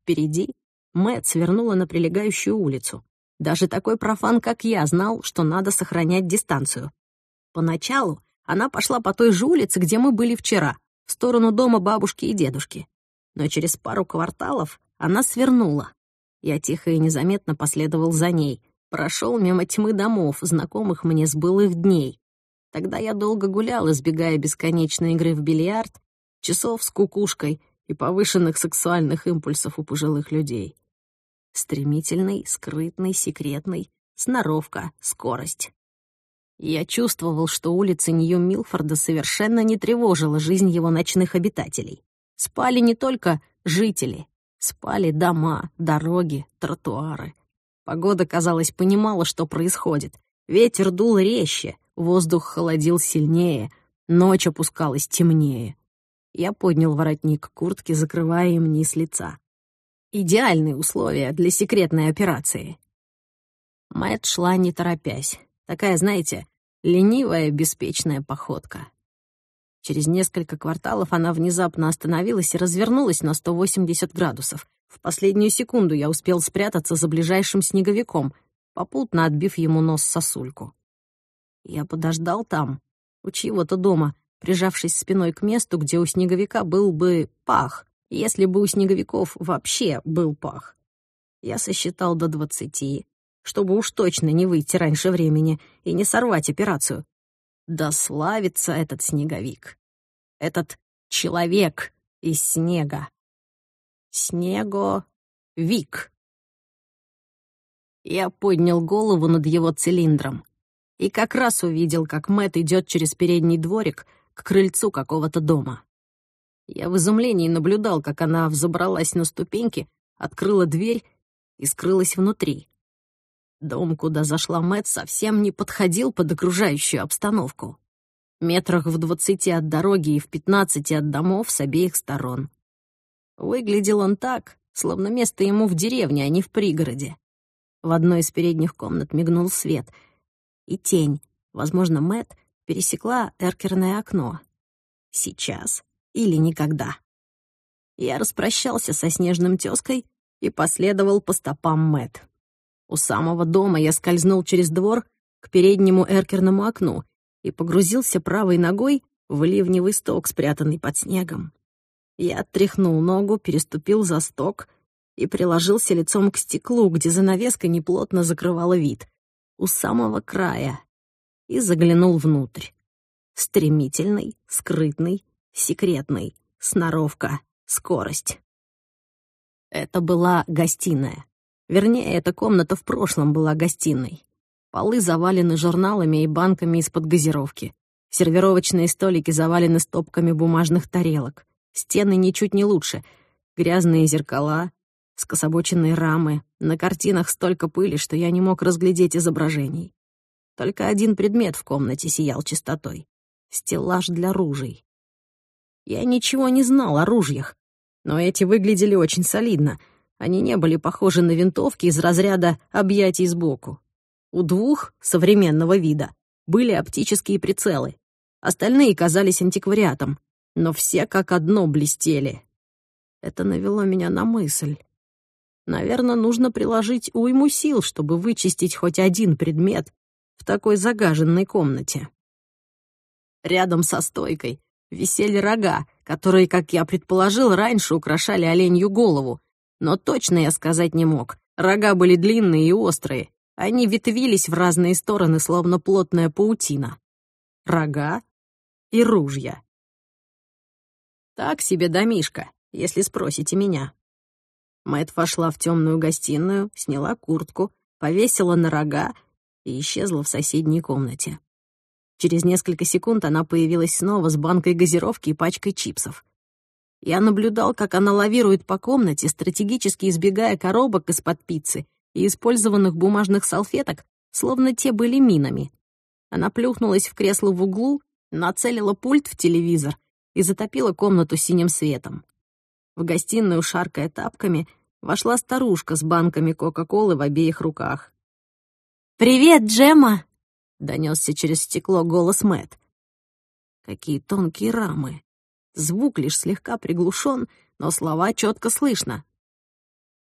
Впереди Мэтт свернула на прилегающую улицу. Даже такой профан, как я, знал, что надо сохранять дистанцию. Поначалу она пошла по той же улице, где мы были вчера, в сторону дома бабушки и дедушки. Но через пару кварталов она свернула. Я тихо и незаметно последовал за ней, прошел мимо тьмы домов, знакомых мне с былых дней. Тогда я долго гулял, избегая бесконечной игры в бильярд, часов с кукушкой и повышенных сексуальных импульсов у пожилых людей. Стремительный, скрытный, секретный, сноровка, скорость. Я чувствовал, что улица Нью-Милфорда совершенно не тревожила жизнь его ночных обитателей. Спали не только жители, спали дома, дороги, тротуары. Погода, казалось, понимала, что происходит. Ветер дул резче, Воздух холодил сильнее, ночь опускалась темнее. Я поднял воротник куртки, закрывая им низ лица. Идеальные условия для секретной операции. Мэтт шла не торопясь. Такая, знаете, ленивая, беспечная походка. Через несколько кварталов она внезапно остановилась и развернулась на 180 градусов. В последнюю секунду я успел спрятаться за ближайшим снеговиком, попутно отбив ему нос сосульку. Я подождал там, у чьего-то дома, прижавшись спиной к месту, где у снеговика был бы пах, если бы у снеговиков вообще был пах. Я сосчитал до двадцати, чтобы уж точно не выйти раньше времени и не сорвать операцию. Да славится этот снеговик. Этот человек из снега. Снего-вик. Я поднял голову над его цилиндром и как раз увидел, как Мэт идет через передний дворик к крыльцу какого-то дома. Я в изумлении наблюдал, как она взобралась на ступеньки, открыла дверь и скрылась внутри. Дом, куда зашла Мэт, совсем не подходил под окружающую обстановку. Метрах в двадцати от дороги и в пятнадцати от домов с обеих сторон. Выглядел он так, словно место ему в деревне, а не в пригороде. В одной из передних комнат мигнул свет — и тень. Возможно, Мэт пересекла эркерное окно. Сейчас или никогда. Я распрощался со снежным тёской и последовал по стопам Мэт. У самого дома я скользнул через двор к переднему эркерному окну и погрузился правой ногой в ливневый сток, спрятанный под снегом. Я оттряхнул ногу, переступил за сток и приложился лицом к стеклу, где занавеска неплотно закрывала вид, у самого края, и заглянул внутрь. Стремительный, скрытный, секретный, сноровка, скорость. Это была гостиная. Вернее, эта комната в прошлом была гостиной. Полы завалены журналами и банками из-под газировки. Сервировочные столики завалены стопками бумажных тарелок. Стены ничуть не лучше. Грязные зеркала, скособоченные рамы. На картинах столько пыли, что я не мог разглядеть изображений. Только один предмет в комнате сиял чистотой — стеллаж для ружей. Я ничего не знал о ружьях, но эти выглядели очень солидно. Они не были похожи на винтовки из разряда объятий сбоку. У двух, современного вида, были оптические прицелы. Остальные казались антиквариатом, но все как одно блестели. Это навело меня на мысль. Наверное, нужно приложить уйму сил, чтобы вычистить хоть один предмет в такой загаженной комнате. Рядом со стойкой висели рога, которые, как я предположил, раньше украшали оленью голову. Но точно я сказать не мог. Рога были длинные и острые. Они ветвились в разные стороны, словно плотная паутина. Рога и ружья. Так себе домишка, если спросите меня. Мэт вошла в темную гостиную, сняла куртку, повесила на рога и исчезла в соседней комнате. Через несколько секунд она появилась снова с банкой газировки и пачкой чипсов. Я наблюдал, как она лавирует по комнате, стратегически избегая коробок из-под пиццы и использованных бумажных салфеток, словно те были минами. Она плюхнулась в кресло в углу, нацелила пульт в телевизор и затопила комнату синим светом. В гостиную, шаркая тапками, вошла старушка с банками Кока-Колы в обеих руках. «Привет, Джема!» — донесся через стекло голос Мэт. Какие тонкие рамы. Звук лишь слегка приглушен, но слова четко слышно.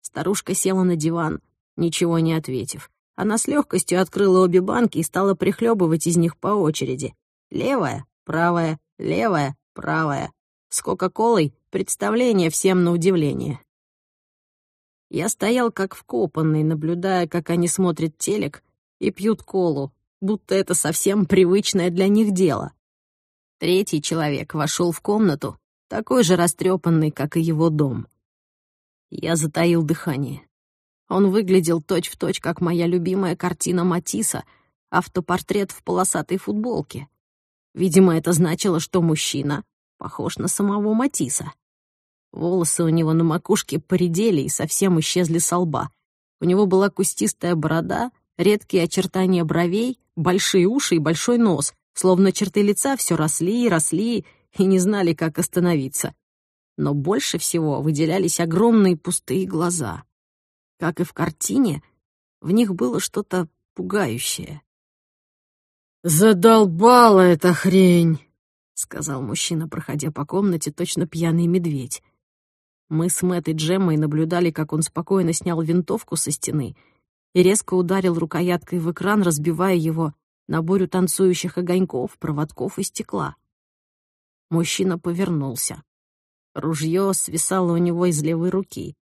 Старушка села на диван, ничего не ответив. Она с легкостью открыла обе банки и стала прихлебывать из них по очереди. Левая, правая, левая, правая. С Кока-Колой представление всем на удивление. Я стоял как вкопанный, наблюдая, как они смотрят телек и пьют колу, будто это совсем привычное для них дело. Третий человек вошел в комнату, такой же растрепанный, как и его дом. Я затаил дыхание. Он выглядел точь-в-точь, точь, как моя любимая картина Матисса, автопортрет в полосатой футболке. Видимо, это значило, что мужчина похож на самого Матисса. Волосы у него на макушке поредели и совсем исчезли со лба. У него была кустистая борода, редкие очертания бровей, большие уши и большой нос, словно черты лица все росли и росли и не знали, как остановиться. Но больше всего выделялись огромные пустые глаза. Как и в картине, в них было что-то пугающее. «Задолбала эта хрень!» — сказал мужчина, проходя по комнате, точно пьяный медведь. Мы с Мэтт и Джеммой наблюдали, как он спокойно снял винтовку со стены и резко ударил рукояткой в экран, разбивая его на бурю танцующих огоньков, проводков и стекла. Мужчина повернулся. Ружье свисало у него из левой руки.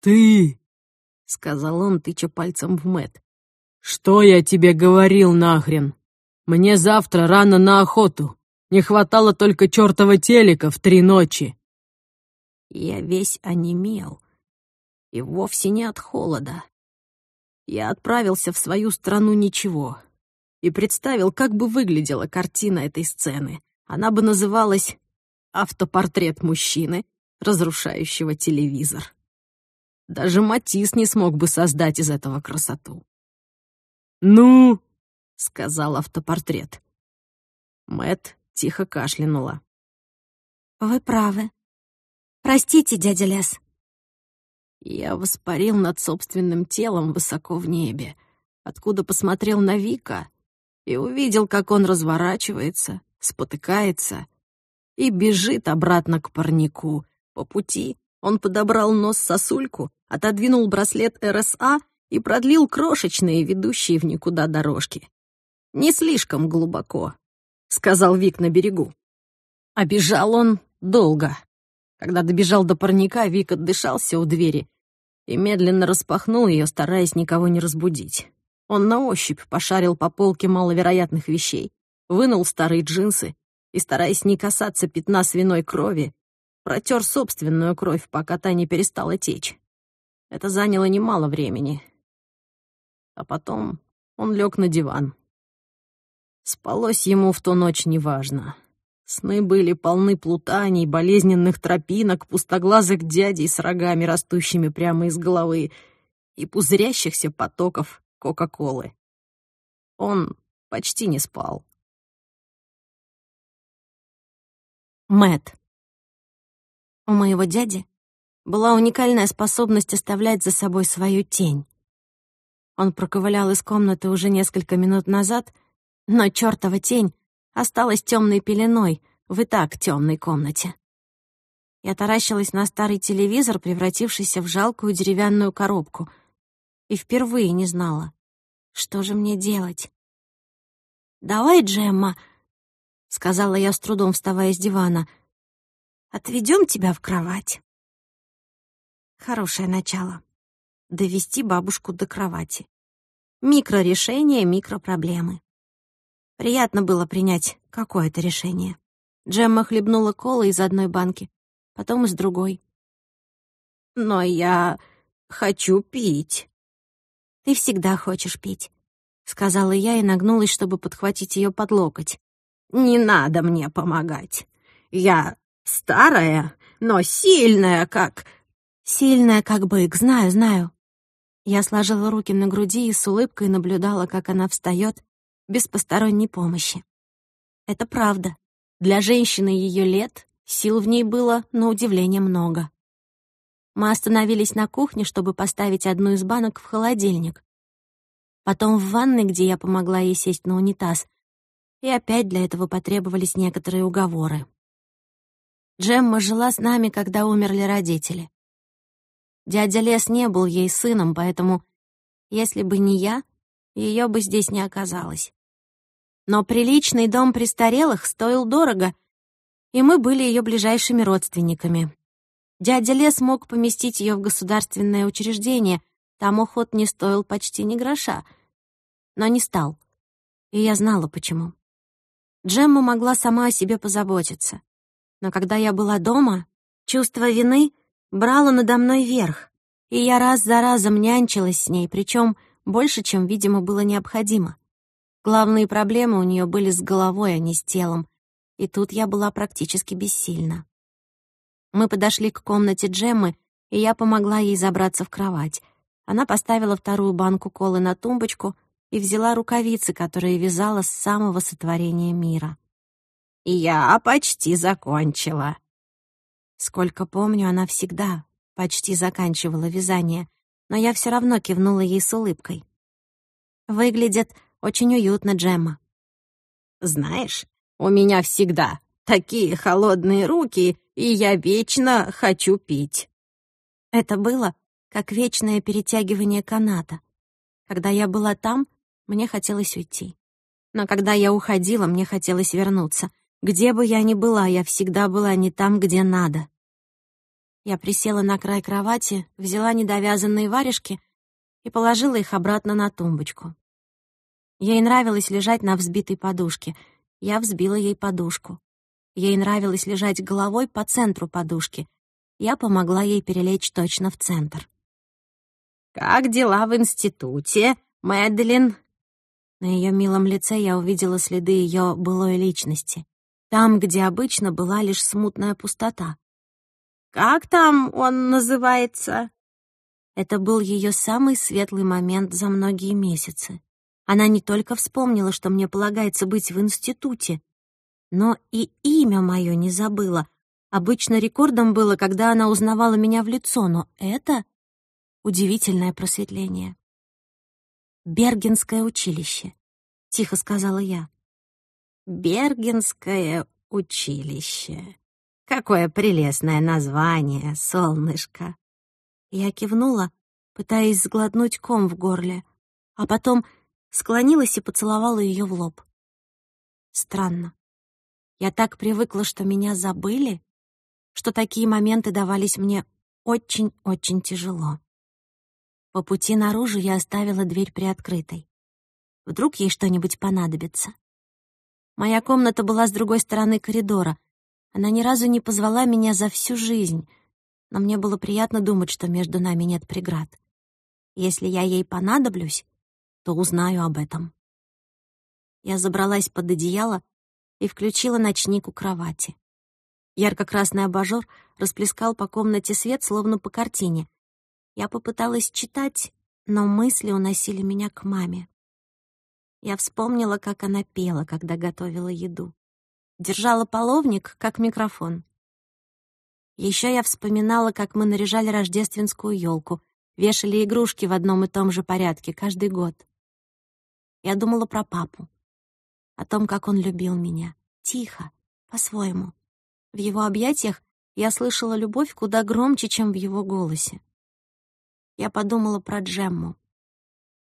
«Ты!» — сказал он, тыча пальцем в Мэт. «Что я тебе говорил нахрен? Мне завтра рано на охоту. Не хватало только чертова телека в три ночи». Я весь онемел. И вовсе не от холода. Я отправился в свою страну ничего. И представил, как бы выглядела картина этой сцены. Она бы называлась «Автопортрет мужчины, разрушающего телевизор». Даже Матис не смог бы создать из этого красоту. «Ну?» — сказал автопортрет. Мэт тихо кашлянула. «Вы правы. Простите, дядя Лес». Я воспарил над собственным телом высоко в небе, откуда посмотрел на Вика и увидел, как он разворачивается, спотыкается и бежит обратно к парнику. По пути он подобрал нос сосульку, отодвинул браслет РСА и продлил крошечные, ведущие в никуда дорожки. «Не слишком глубоко», — сказал Вик на берегу. А бежал он долго. Когда добежал до парника, Вик отдышался у двери и медленно распахнул ее, стараясь никого не разбудить. Он на ощупь пошарил по полке маловероятных вещей, вынул старые джинсы и, стараясь не касаться пятна свиной крови, протер собственную кровь, пока та не перестала течь. Это заняло немало времени. А потом он лег на диван. Спалось ему в ту ночь неважно. Сны были полны плутаний, болезненных тропинок, пустоглазых дядей с рогами, растущими прямо из головы, и пузырящихся потоков Кока-Колы. Он почти не спал. Мэт. У моего дяди была уникальная способность оставлять за собой свою тень. Он проковылял из комнаты уже несколько минут назад — но чертова тень осталась темной пеленой в и так темной комнате. Я таращилась на старый телевизор, превратившийся в жалкую деревянную коробку, и впервые не знала, что же мне делать. «Давай, Джемма», — сказала я с трудом, вставая с дивана, — «отведем тебя в кровать». Хорошее начало. Довести бабушку до кровати. Микрорешение микропроблемы. Приятно было принять какое-то решение. Джемма хлебнула колы из одной банки, потом из другой. «Но я хочу пить». «Ты всегда хочешь пить», — сказала я и нагнулась, чтобы подхватить ее под локоть. «Не надо мне помогать. Я старая, но сильная, как...» «Сильная, как бык, знаю, знаю». Я сложила руки на груди и с улыбкой наблюдала, как она встает без посторонней помощи. Это правда. Для женщины ее лет сил в ней было, на удивление, много. Мы остановились на кухне, чтобы поставить одну из банок в холодильник. Потом в ванной, где я помогла ей сесть на унитаз. И опять для этого потребовались некоторые уговоры. Джемма жила с нами, когда умерли родители. Дядя Лес не был ей сыном, поэтому, если бы не я, ее бы здесь не оказалось. Но приличный дом престарелых стоил дорого, и мы были ее ближайшими родственниками. Дядя Лес мог поместить ее в государственное учреждение, там уход не стоил почти ни гроша, но не стал. И я знала, почему. Джемма могла сама о себе позаботиться. Но когда я была дома, чувство вины брало надо мной верх, и я раз за разом нянчилась с ней, причем больше, чем, видимо, было необходимо. Главные проблемы у нее были с головой, а не с телом. И тут я была практически бессильна. Мы подошли к комнате Джеммы, и я помогла ей забраться в кровать. Она поставила вторую банку колы на тумбочку и взяла рукавицы, которые вязала с самого сотворения мира. «Я почти закончила». Сколько помню, она всегда почти заканчивала вязание, но я все равно кивнула ей с улыбкой. Выглядит очень уютно, Джемма. Знаешь, у меня всегда такие холодные руки, и я вечно хочу пить. Это было как вечное перетягивание каната. Когда я была там, мне хотелось уйти. Но когда я уходила, мне хотелось вернуться. Где бы я ни была, я всегда была не там, где надо. Я присела на край кровати, взяла недовязанные варежки и положила их обратно на тумбочку. Ей нравилось лежать на взбитой подушке. Я взбила ей подушку. Ей нравилось лежать головой по центру подушки. Я помогла ей перелечь точно в центр. «Как дела в институте, Мэдлин?» На ее милом лице я увидела следы ее былой личности. Там, где обычно была лишь смутная пустота. «Как там он называется?» Это был ее самый светлый момент за многие месяцы. Она не только вспомнила, что мне полагается быть в институте, но и имя мое не забыла. Обычно рекордом было, когда она узнавала меня в лицо, но это удивительное просветление. «Бергенское училище», — тихо сказала я. «Бергенское училище. Какое прелестное название, солнышко!» Я кивнула, пытаясь сглотнуть ком в горле, а потом склонилась и поцеловала ее в лоб. Странно. Я так привыкла, что меня забыли, что такие моменты давались мне очень-очень тяжело. По пути наружу я оставила дверь приоткрытой. Вдруг ей что-нибудь понадобится. Моя комната была с другой стороны коридора. Она ни разу не позвала меня за всю жизнь, но мне было приятно думать, что между нами нет преград. Если я ей понадоблюсь, то узнаю об этом. Я забралась под одеяло и включила ночник у кровати. Ярко-красный абажур расплескал по комнате свет, словно по картине. Я попыталась читать, но мысли уносили меня к маме. Я вспомнила, как она пела, когда готовила еду. Держала половник, как микрофон. Еще я вспоминала, как мы наряжали рождественскую елку, вешали игрушки в одном и том же порядке каждый год. Я думала про папу, о том, как он любил меня, тихо, по-своему. В его объятиях я слышала любовь куда громче, чем в его голосе. Я подумала про Джемму.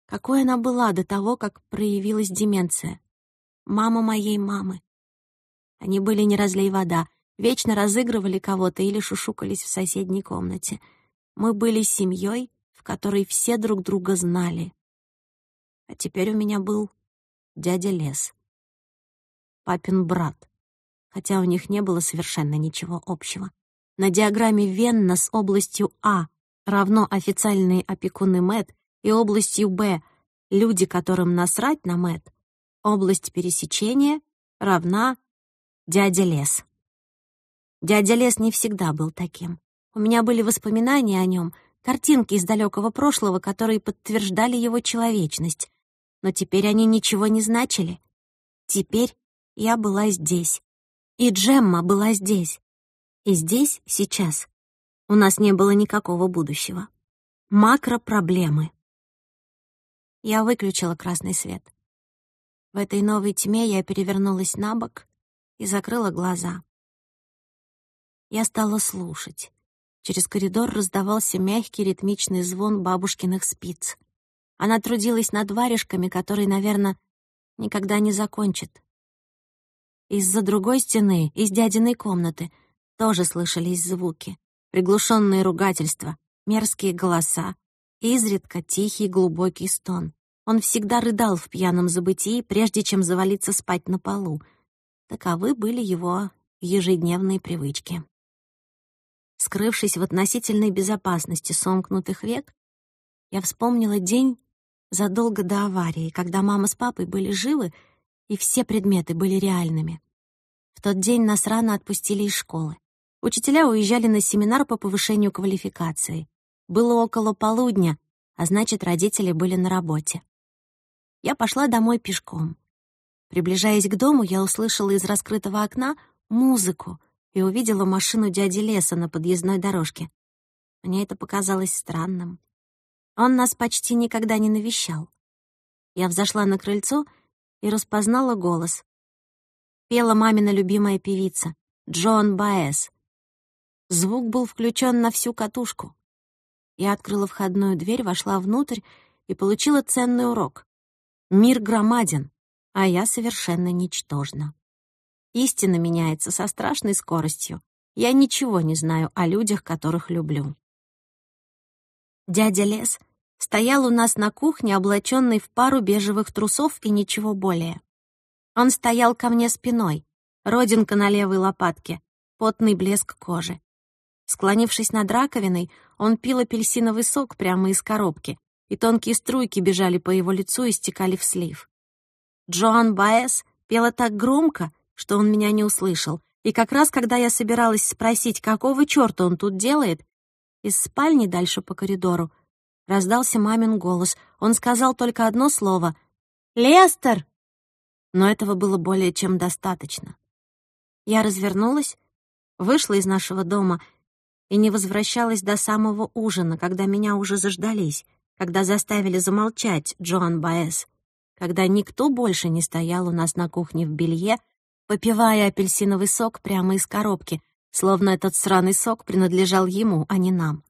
Какой она была до того, как проявилась деменция. Мама моей мамы. Они были не разлей вода, вечно разыгрывали кого-то или шушукались в соседней комнате. Мы были семьей, в которой все друг друга знали. А теперь у меня был дядя Лес. Папин брат. Хотя у них не было совершенно ничего общего. На диаграмме Венна с областью А равно официальные опекуны МЭД и областью Б — люди, которым насрать на МЭД, область пересечения равна дядя Лес. Дядя Лес не всегда был таким. У меня были воспоминания о нем, картинки из далекого прошлого, которые подтверждали его человечность. Но теперь они ничего не значили. Теперь я была здесь. И Джемма была здесь. И здесь, сейчас, у нас не было никакого будущего. Макропроблемы. Я выключила красный свет. В этой новой тьме я перевернулась на бок и закрыла глаза. Я стала слушать. Через коридор раздавался мягкий ритмичный звон бабушкиных спиц. Она трудилась над варежками, которые, наверное, никогда не закончит. Из-за другой стены, из дядиной комнаты, тоже слышались звуки. Приглушенные ругательства, мерзкие голоса, изредка тихий глубокий стон. Он всегда рыдал в пьяном забытии, прежде чем завалиться спать на полу. Таковы были его ежедневные привычки. Скрывшись в относительной безопасности сомкнутых век, я вспомнила день задолго до аварии, когда мама с папой были живы, и все предметы были реальными. В тот день нас рано отпустили из школы. Учителя уезжали на семинар по повышению квалификации. Было около полудня, а значит, родители были на работе. Я пошла домой пешком. Приближаясь к дому, я услышала из раскрытого окна музыку и увидела машину дяди Леса на подъездной дорожке. Мне это показалось странным. Он нас почти никогда не навещал. Я взошла на крыльцо и распознала голос. Пела мамина любимая певица, Джон Баэс. Звук был включен на всю катушку. Я открыла входную дверь, вошла внутрь и получила ценный урок. Мир громаден, а я совершенно ничтожна. Истина меняется со страшной скоростью. Я ничего не знаю о людях, которых люблю. Дядя Лес стоял у нас на кухне, облаченный в пару бежевых трусов и ничего более. Он стоял ко мне спиной, родинка на левой лопатке, потный блеск кожи. Склонившись над раковиной, он пил апельсиновый сок прямо из коробки, и тонкие струйки бежали по его лицу и стекали в слив. Джоан Баэс пела так громко, что он меня не услышал, и как раз когда я собиралась спросить, какого чёрта он тут делает, из спальни дальше по коридору раздался мамин голос. Он сказал только одно слово «Лестер!» Но этого было более чем достаточно. Я развернулась, вышла из нашего дома и не возвращалась до самого ужина, когда меня уже заждались, когда заставили замолчать Джоан Баэс, когда никто больше не стоял у нас на кухне в белье, попивая апельсиновый сок прямо из коробки, словно этот сраный сок принадлежал ему, а не нам.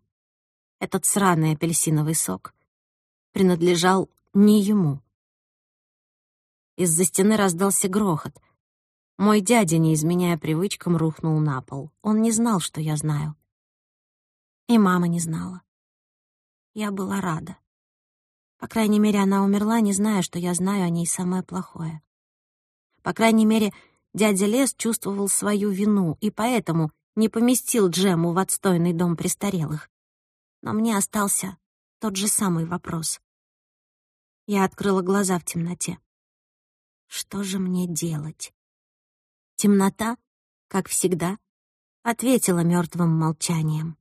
этот сраный апельсиновый сок принадлежал не ему. Из-за стены раздался грохот. Мой дядя, не изменяя привычкам, рухнул на пол. Он не знал, что я знаю. И мама не знала. Я была рада. По крайней мере, она умерла, не зная, что я знаю о ней самое плохое. По крайней мере, дядя Лес чувствовал свою вину и поэтому не поместил Джему в отстойный дом престарелых. Но мне остался тот же самый вопрос. Я открыла глаза в темноте. Что же мне делать? Темнота, как всегда, ответила мертвым молчанием.